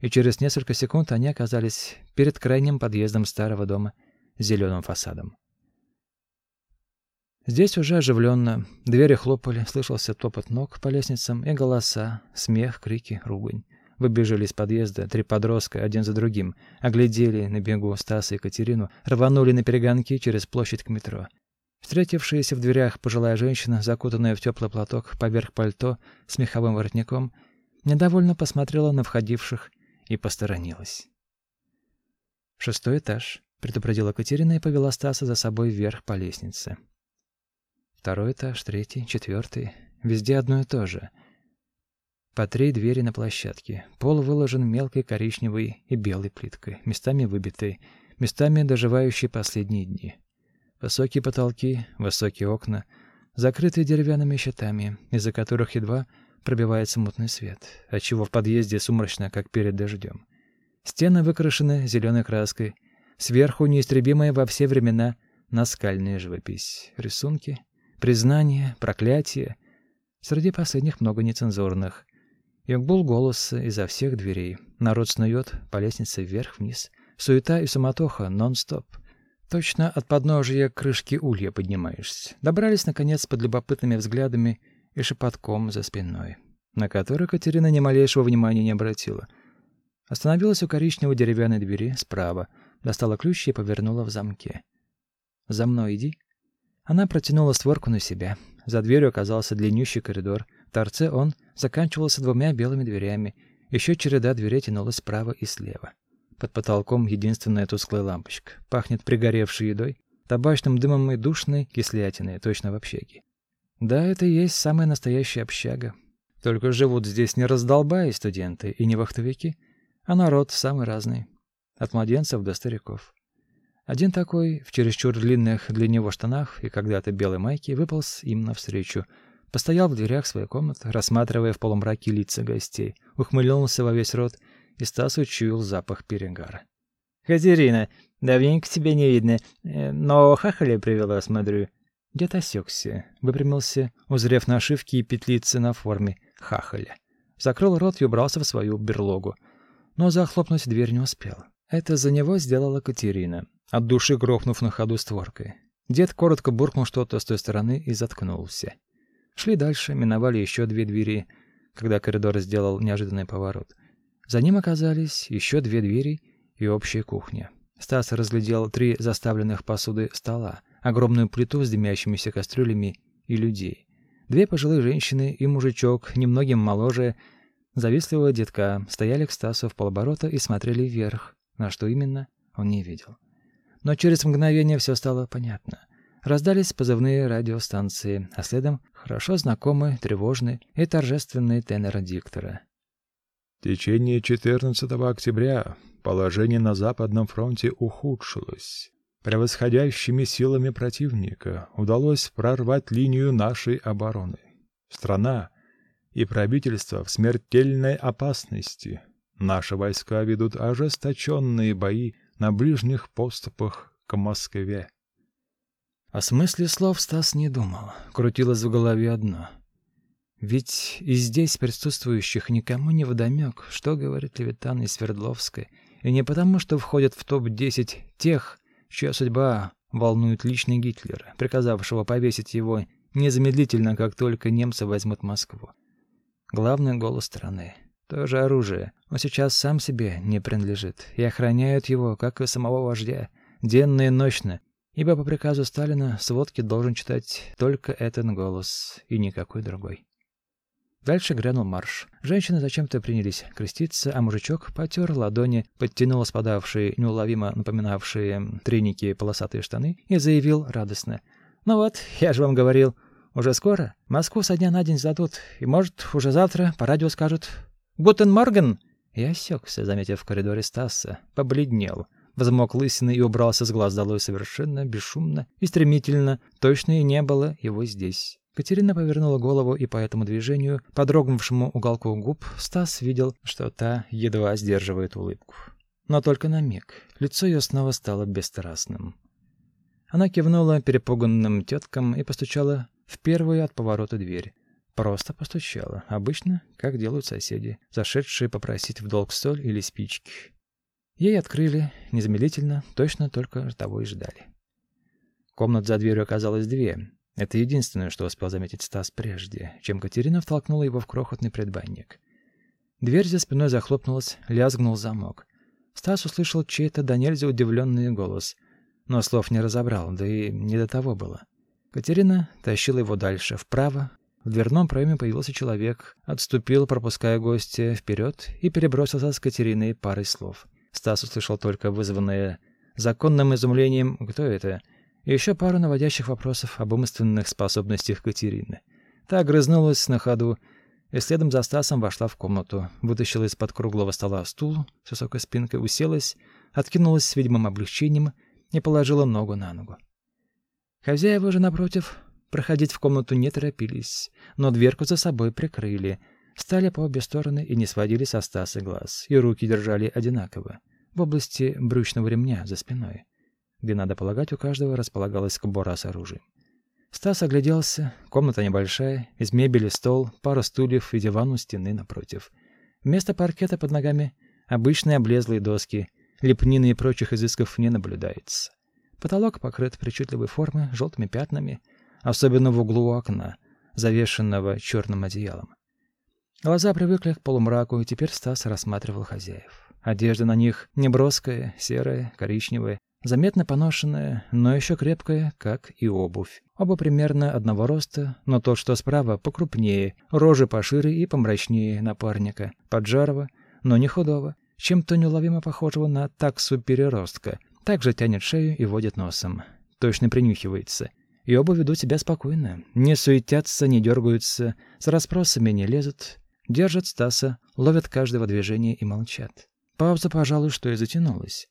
и через несколько секунд они оказались перед крайним подъездом старого дома с зеленым фасадом. Здесь уже оживленно. Двери хлопали, слышался топот ног по лестницам и голоса, смех, крики, ругань. Выбежали из подъезда три подростка один за другим, оглядели на бегу Стаса и Катерину, рванули на перегонки через площадь к метро. Встретившаяся в дверях пожилая женщина, закутанная в теплый платок поверх пальто с меховым воротником, недовольно посмотрела на входивших и посторонилась. «Шестой этаж», — предупредила Катерина и повела Стаса за собой вверх по лестнице. Второй этаж, третий, четвертый. Везде одно и то же. По три двери на площадке. Пол выложен мелкой коричневой и белой плиткой, местами выбитой, местами доживающей последние дни. Высокие потолки, высокие окна, закрытые деревянными щитами, из-за которых едва пробивается мутный свет, отчего в подъезде сумрачно, как перед дождем. Стены выкрашены зеленой краской, сверху неистребимая во все времена наскальная живопись, рисунки, Признание, проклятие. Среди последних много нецензурных. И гул голоса изо всех дверей. Народ снует по лестнице вверх-вниз. Суета и суматоха нон-стоп. Точно от подножия крышки улья поднимаешься. Добрались, наконец, под любопытными взглядами и шепотком за спиной, на который Катерина ни малейшего внимания не обратила. Остановилась у коричневой деревянной двери справа, достала ключ и повернула в замке. «За мной иди», она протянула створку на себя. За дверью оказался длиннющий коридор, торце он заканчивался двумя белыми дверями, еще череда дверей тянулась справа и слева. Под потолком единственная тусклая лампочка. Пахнет пригоревшей едой, табачным дымом и душной кислятиной, точно в общаге. Да, это и есть самая настоящая общага. Только живут здесь не раздолбаи студенты и не вахтовики, а народ самый разный. От младенцев до стариков. Один такой, в чересчур длинных для него штанах и когда-то белой майке, выполз им навстречу. Постоял в дверях своей комнаты, рассматривая в полумраке лица гостей, ухмыльнулся во весь рот, и Стас учуял запах перегара. «Катерина, давненько тебя не видно, э, но хахаля привела, смотрю». Дед осекся, выпрямился, узрев нашивки и петлицы на форме хахаля. Закрыл рот и убрался в свою берлогу. Но захлопнуть дверь не успел. Это за него сделала Катерина, от души грохнув на ходу створкой. Дед коротко буркнул что-то с той стороны и заткнулся. Шли дальше, миновали еще две двери, когда коридор сделал неожиданный поворот. За ним оказались еще две двери и общая кухня. Стас разглядел три заставленных посуды стола, огромную плиту с дымящимися кастрюлями и людей. Две пожилые женщины и мужичок, немногим моложе, завистливого детка, стояли к Стасу в полоборота и смотрели вверх, на что именно он не видел. Но через мгновение все стало понятно. Раздались позывные радиостанции, а следом хорошо знакомый, тревожный и торжественный тенор диктора. В течение 14 октября положение на Западном фронте ухудшилось. Превосходящими силами противника удалось прорвать линию нашей обороны. Страна и правительство в смертельной опасности. Наши войска ведут ожесточенные бои на ближних поступах к Москве. О смысле слов Стас не думал. Крутилось в голове одно. Ведь и здесь присутствующих никому не вдомек, что говорит Левитан из Свердловской, и не потому, что входят в топ-10 тех, чья судьба волнует лично Гитлера, приказавшего повесить его незамедлительно, как только немцы возьмут Москву. Главный голос страны. То же оружие. Он сейчас сам себе не принадлежит. И охраняют его, как и самого вождя, денно и ночно. Ибо по приказу Сталина сводки должен читать только этот голос и никакой другой. Дальше грянул марш. Женщины зачем-то принялись креститься, а мужичок потер ладони, подтянул спадавшие, неуловимо напоминавшие треники полосатые штаны и заявил радостно. «Ну вот, я же вам говорил, уже скоро Москву со дня на день сдадут, и, может, уже завтра по радио скажут «Guten Morgen!» И осекся, заметив в коридоре Стаса, побледнел, взмок лысиной и убрался с глаз долой совершенно бесшумно и стремительно, точно и не было его здесь. Катерина повернула голову, и по этому движению, по дрогнувшему уголку губ, Стас видел, что та едва сдерживает улыбку. Но только на миг. Лицо ее снова стало бесстрастным. Она кивнула перепуганным теткам и постучала в первую от поворота дверь. Просто постучала, обычно, как делают соседи, зашедшие попросить в долг соль или спички. Ей открыли, незамедлительно, точно только того и ждали. Комнат за дверью оказалось две. Это единственное, что успел заметить Стас прежде, чем Катерина втолкнула его в крохотный предбанник. Дверь за спиной захлопнулась, лязгнул замок. Стас услышал чей-то до нельзя удивленный голос, но слов не разобрал, да и не до того было. Катерина тащила его дальше, вправо. В дверном проеме появился человек, отступил, пропуская гостя вперед, и перебросился с Катериной парой слов. Стас услышал только вызванное законным изумлением «Кто это?», и еще пару наводящих вопросов об умственных способностях Катерины. Та огрызнулась на ходу, и следом за Стасом вошла в комнату, вытащила из-под круглого стола стул с высокой спинкой, уселась, откинулась с видимым облегчением и положила ногу на ногу. Хозяева же, напротив, проходить в комнату не торопились, но дверку за собой прикрыли, стали по обе стороны и не сводили со Стаса глаз, и руки держали одинаково, в области брючного ремня за спиной где, надо полагать, у каждого располагалась кобура с оружием. Стас огляделся. Комната небольшая, из мебели стол, пара стульев и диван у стены напротив. Вместо паркета под ногами обычные облезлые доски, лепнины и прочих изысков не наблюдается. Потолок покрыт причудливой формы желтыми пятнами, особенно в углу окна, завешенного черным одеялом. Глаза привыкли к полумраку, и теперь Стас рассматривал хозяев. Одежда на них неброская, серая, коричневая, Заметно поношенная, но еще крепкая, как и обувь. Оба примерно одного роста, но тот, что справа, покрупнее, рожи пошире и помрачнее напарника, поджарого, но не худого, чем-то неуловимо похожего на таксу переростка. Также тянет шею и водит носом. Точно принюхивается. И оба ведут себя спокойно. Не суетятся, не дергаются, с расспросами не лезут. Держат Стаса, ловят каждого движения и молчат. Пауза, пожалуй, что и затянулась.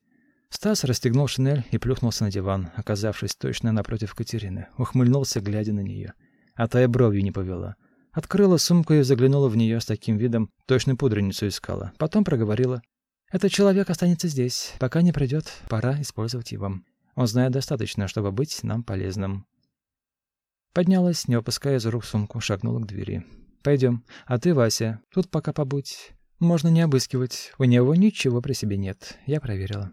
Стас расстегнул шинель и плюхнулся на диван, оказавшись точно напротив Катерины. Ухмыльнулся, глядя на нее. А та и бровью не повела. Открыла сумку и заглянула в нее с таким видом, точно пудреницу искала. Потом проговорила. «Этот человек останется здесь. Пока не придет, пора использовать его. Он знает достаточно, чтобы быть нам полезным». Поднялась, не опуская из рук сумку, шагнула к двери. «Пойдем. А ты, Вася, тут пока побудь. Можно не обыскивать. У него ничего при себе нет. Я проверила».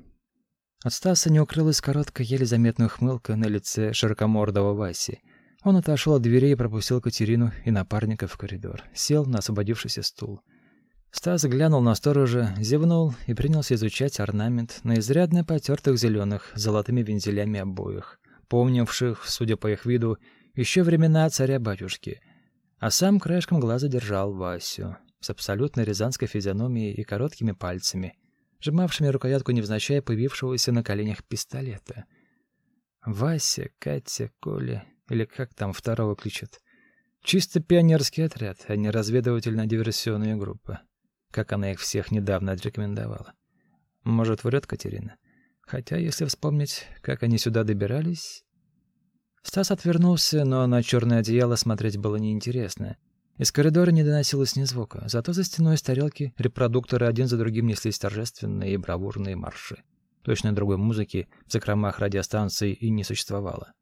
От Стаса не укрылась короткая, еле заметная ухмылка на лице широкомордого Васи. Он отошел от дверей и пропустил Катерину и напарника в коридор. Сел на освободившийся стул. Стас глянул на сторожа, зевнул и принялся изучать орнамент на изрядно потертых зеленых золотыми вензелями обоих, помнивших, судя по их виду, еще времена царя-батюшки. А сам краешком глаза держал Васю с абсолютно рязанской физиономией и короткими пальцами, сжимавшими рукоятку невзначай появившегося на коленях пистолета. Вася, Катя, Коля, или как там второго кличут. Чисто пионерский отряд, а не разведывательно-диверсионная группа, как она их всех недавно отрекомендовала. Может, врет Катерина? Хотя, если вспомнить, как они сюда добирались... Стас отвернулся, но на черное одеяло смотреть было неинтересно. Из коридора не доносилось ни звука, зато за стеной с тарелки репродукторы один за другим неслись торжественные и бравурные марши. Точно другой музыки в закромах радиостанции и не существовало.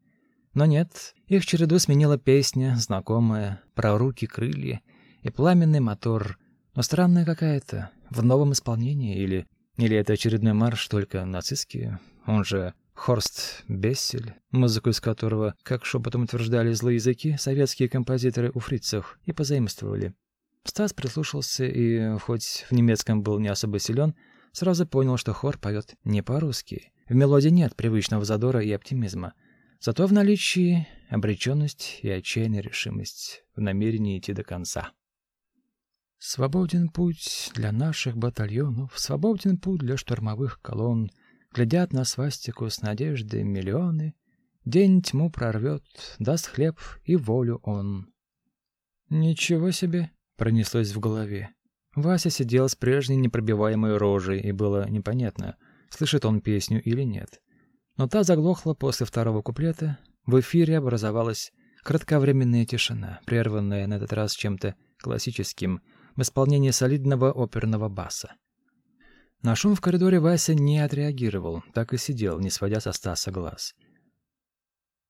Но нет, их череду сменила песня, знакомая, про руки, крылья и пламенный мотор, но странная какая-то, в новом исполнении или... Или это очередной марш, только нацистский, он же Хорст Бессель, музыку из которого, как шепотом утверждали злые языки, советские композиторы у фрицев и позаимствовали. Стас прислушался и, хоть в немецком был не особо силен, сразу понял, что хор поет не по-русски. В мелодии нет привычного задора и оптимизма. Зато в наличии обреченность и отчаянная решимость в намерении идти до конца. Свободен путь для наших батальонов, свободен путь для штурмовых колонн, Глядят на свастику с надеждой миллионы. День тьму прорвет, даст хлеб и волю он. Ничего себе, пронеслось в голове. Вася сидел с прежней непробиваемой рожей, и было непонятно, слышит он песню или нет. Но та заглохла после второго куплета, в эфире образовалась кратковременная тишина, прерванная на этот раз чем-то классическим в исполнении солидного оперного баса. На шум в коридоре Вася не отреагировал, так и сидел, не сводя со Стаса глаз.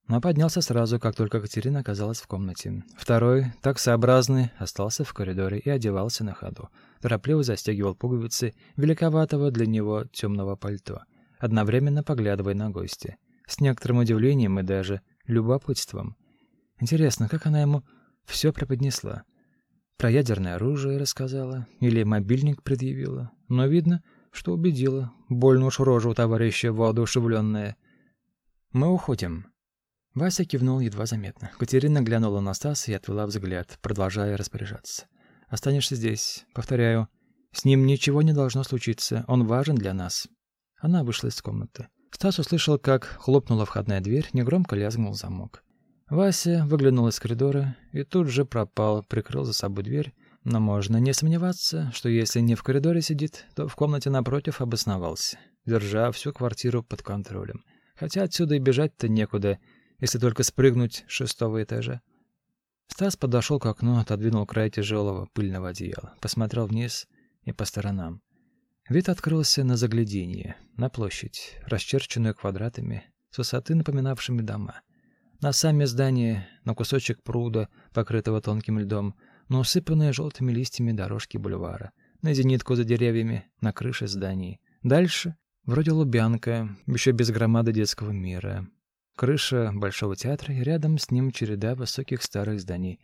Но поднялся сразу, как только Катерина оказалась в комнате. Второй, таксообразный, остался в коридоре и одевался на ходу. Торопливо застегивал пуговицы великоватого для него темного пальто, одновременно поглядывая на гостя. С некоторым удивлением и даже любопытством. Интересно, как она ему все преподнесла? Про ядерное оружие рассказала или мобильник предъявила? Но видно, что убедила. Больно уж рожа у товарища воодушевленная. «Мы уходим». Вася кивнул едва заметно. Катерина глянула на Стаса и отвела взгляд, продолжая распоряжаться. «Останешься здесь. Повторяю, с ним ничего не должно случиться. Он важен для нас». Она вышла из комнаты. Стас услышал, как хлопнула входная дверь, негромко лязгнул замок. Вася выглянул из коридора и тут же пропал, прикрыл за собой дверь но можно не сомневаться, что если не в коридоре сидит, то в комнате напротив обосновался, держа всю квартиру под контролем. Хотя отсюда и бежать-то некуда, если только спрыгнуть с шестого этажа. Стас подошел к окну, отодвинул край тяжелого пыльного одеяла, посмотрел вниз и по сторонам. Вид открылся на загляденье, на площадь, расчерченную квадратами, с высоты напоминавшими дома. На сами здания, на кусочек пруда, покрытого тонким льдом, на усыпанные желтыми листьями дорожки бульвара, на зенитку за деревьями, на крыше зданий. Дальше вроде Лубянка, еще без громады детского мира. Крыша Большого театра и рядом с ним череда высоких старых зданий.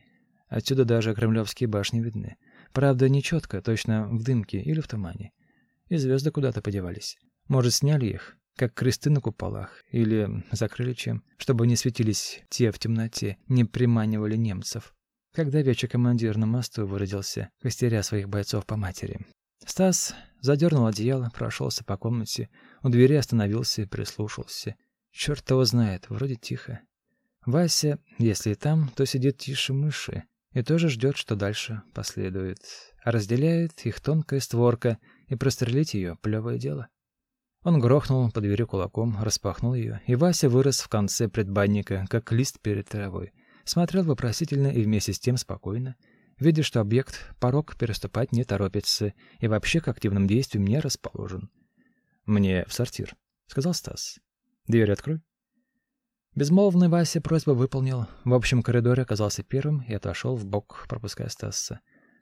Отсюда даже кремлевские башни видны. Правда, не четко, точно в дымке или в тумане. И звезды куда-то подевались. Может, сняли их? как кресты на куполах, или закрыли чем, чтобы не светились те в темноте, не приманивали немцев. Когда вечер командир на мосту выродился, костеря своих бойцов по матери. Стас задернул одеяло, прошелся по комнате, у двери остановился и прислушался. Черт его знает, вроде тихо. Вася, если и там, то сидит тише мыши и тоже ждет, что дальше последует. А разделяет их тонкая створка, и прострелить ее — плевое дело. Он грохнул по двери кулаком, распахнул ее, и Вася вырос в конце предбанника, как лист перед травой. Смотрел вопросительно и вместе с тем спокойно, видя, что объект порог переступать не торопится и вообще к активным действиям не расположен. «Мне в сортир», — сказал Стас. «Дверь открой». Безмолвный Вася просьбу выполнил. В общем коридоре оказался первым и отошел в бок, пропуская Стаса.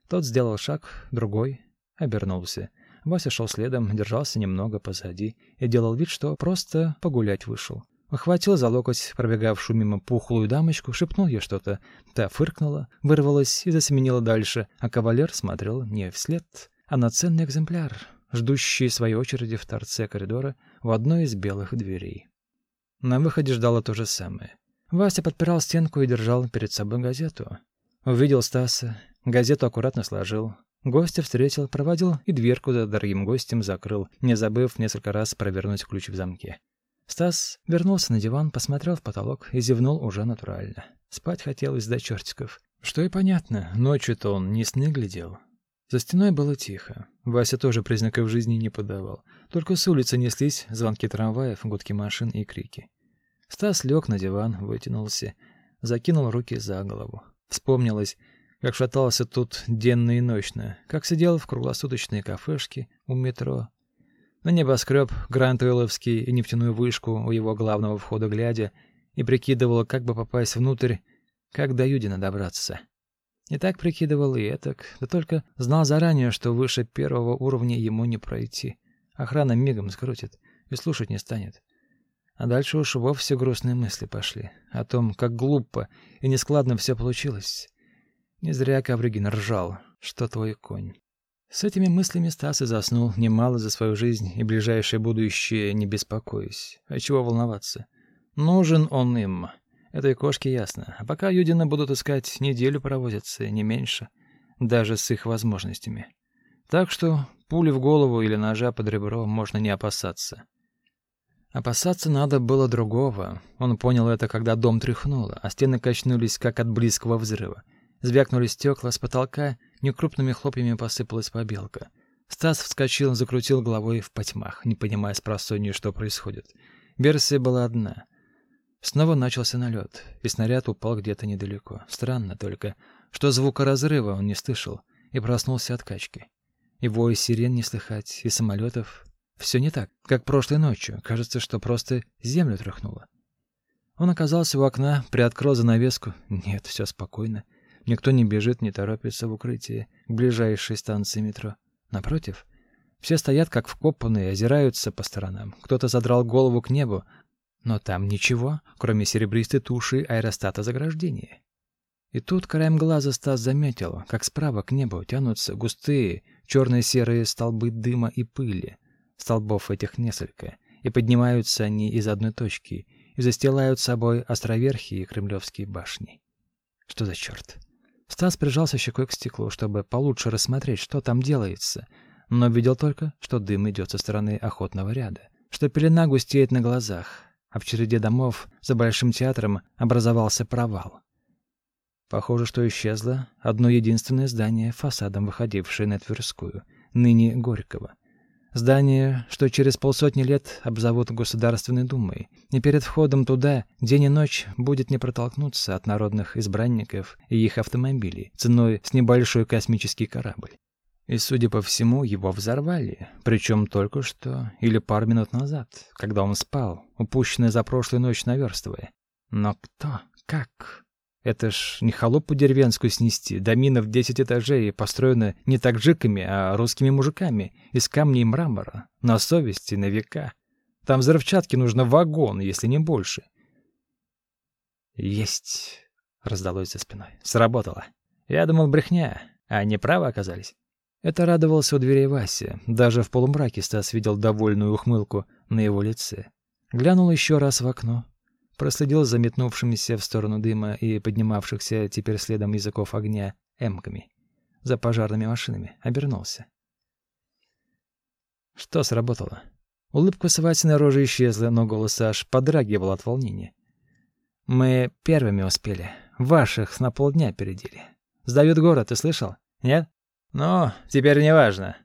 Тот сделал шаг, другой, обернулся. Вася шел следом, держался немного позади и делал вид, что просто погулять вышел. Ухватил за локоть пробегавшую мимо пухлую дамочку, шепнул ей что-то. Та фыркнула, вырвалась и засеменила дальше, а кавалер смотрел не вслед, а на ценный экземпляр, ждущий своей очереди в торце коридора в одной из белых дверей. На выходе ждало то же самое. Вася подпирал стенку и держал перед собой газету. Увидел Стаса, газету аккуратно сложил. Гостя встретил, проводил и дверку за дорогим гостем закрыл, не забыв несколько раз провернуть ключ в замке. Стас вернулся на диван, посмотрел в потолок и зевнул уже натурально. Спать хотелось до чертиков. Что и понятно, ночью-то он не сны глядел. За стеной было тихо. Вася тоже признаков жизни не подавал. Только с улицы неслись звонки трамваев, гудки машин и крики. Стас лег на диван, вытянулся, закинул руки за голову. Вспомнилось, как шатался тут денно и ночно, как сидел в круглосуточной кафешке у метро. На небоскреб Гранд-Уилловский и нефтяную вышку у его главного входа глядя и прикидывал, как бы попасть внутрь, как до Юдина добраться. И так прикидывал, и этак, да только знал заранее, что выше первого уровня ему не пройти. Охрана мигом скрутит и слушать не станет. А дальше уж вовсе грустные мысли пошли. О том, как глупо и нескладно все получилось. Не зря Ковригин ржал, что твой конь. С этими мыслями Стас и заснул, немало за свою жизнь и ближайшее будущее не беспокоясь. А чего волноваться? Нужен он им. Этой кошке ясно. А пока Юдина будут искать, неделю провозятся, не меньше. Даже с их возможностями. Так что пули в голову или ножа под ребро можно не опасаться. Опасаться надо было другого. Он понял это, когда дом тряхнуло, а стены качнулись, как от близкого взрыва. Звякнули стекла, с потолка некрупными хлопьями посыпалась побелка. Стас вскочил, закрутил головой в потьмах, не понимая с просонья, что происходит. Версия была одна. Снова начался налет, и снаряд упал где-то недалеко. Странно только, что звука разрыва он не слышал, и проснулся от качки. И сирен не слыхать, и самолетов все не так, как прошлой ночью. Кажется, что просто землю тряхнуло. Он оказался у окна, приоткрыл занавеску. Нет, все спокойно. Никто не бежит, не торопится в укрытие к ближайшей станции метро. Напротив, все стоят как вкопанные, озираются по сторонам. Кто-то задрал голову к небу, но там ничего, кроме серебристой туши аэростата заграждения. И тут краем глаза Стас заметил, как справа к небу тянутся густые черно-серые столбы дыма и пыли. Столбов этих несколько, и поднимаются они из одной точки и застилают собой островерхие кремлевские башни. Что за черт? Стас прижался щекой к стеклу, чтобы получше рассмотреть, что там делается, но видел только, что дым идет со стороны охотного ряда, что пелена густеет на глазах, а в череде домов за Большим театром образовался провал. Похоже, что исчезло одно единственное здание, фасадом выходившее на Тверскую, ныне Горького. Здание, что через полсотни лет обзовут Государственной Думой, и перед входом туда день и ночь будет не протолкнуться от народных избранников и их автомобилей ценой с небольшой космический корабль. И, судя по всему, его взорвали, причем только что или пару минут назад, когда он спал, упущенный за прошлую ночь наверстывая. Но кто? Как? Это ж не холопу деревенскую снести, домина в десять этажей, построена не таджиками, а русскими мужиками, из камней и мрамора, на совести, на века. Там взрывчатки нужно вагон, если не больше. «Есть!» — раздалось за спиной. «Сработало. Я думал, брехня, а они правы оказались». Это радовался у дверей Вася. Даже в полумраке Стас видел довольную ухмылку на его лице. Глянул еще раз в окно. Проследил за метнувшимися в сторону дыма и поднимавшихся теперь следом языков огня эмками. За пожарными машинами. Обернулся. Что сработало? Улыбка с Васиной рожи исчезла, но голос аж подрагивал от волнения. «Мы первыми успели. Ваших на полдня опередили. Сдают город, ты слышал? Нет? Ну, теперь не важно.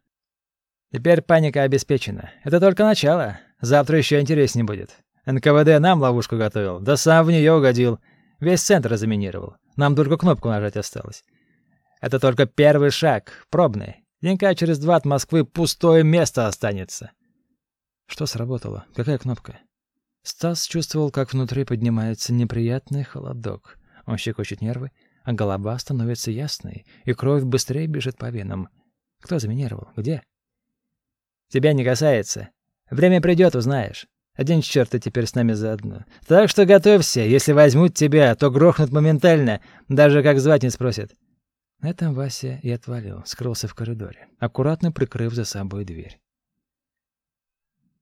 Теперь паника обеспечена. Это только начало. Завтра еще интереснее будет. НКВД нам ловушку готовил, да сам в нее угодил. Весь центр заминировал. Нам только кнопку нажать осталось. Это только первый шаг, пробный. Денька через два от Москвы пустое место останется. Что сработало? Какая кнопка? Стас чувствовал, как внутри поднимается неприятный холодок. Он щекочет нервы, а голова становится ясной, и кровь быстрее бежит по венам. Кто заминировал? Где? Тебя не касается. Время придет, узнаешь. Один черт и теперь с нами заодно. Так что готовься, если возьмут тебя, то грохнут моментально, даже как звать не спросят. На этом Вася и отвалил, скрылся в коридоре, аккуратно прикрыв за собой дверь.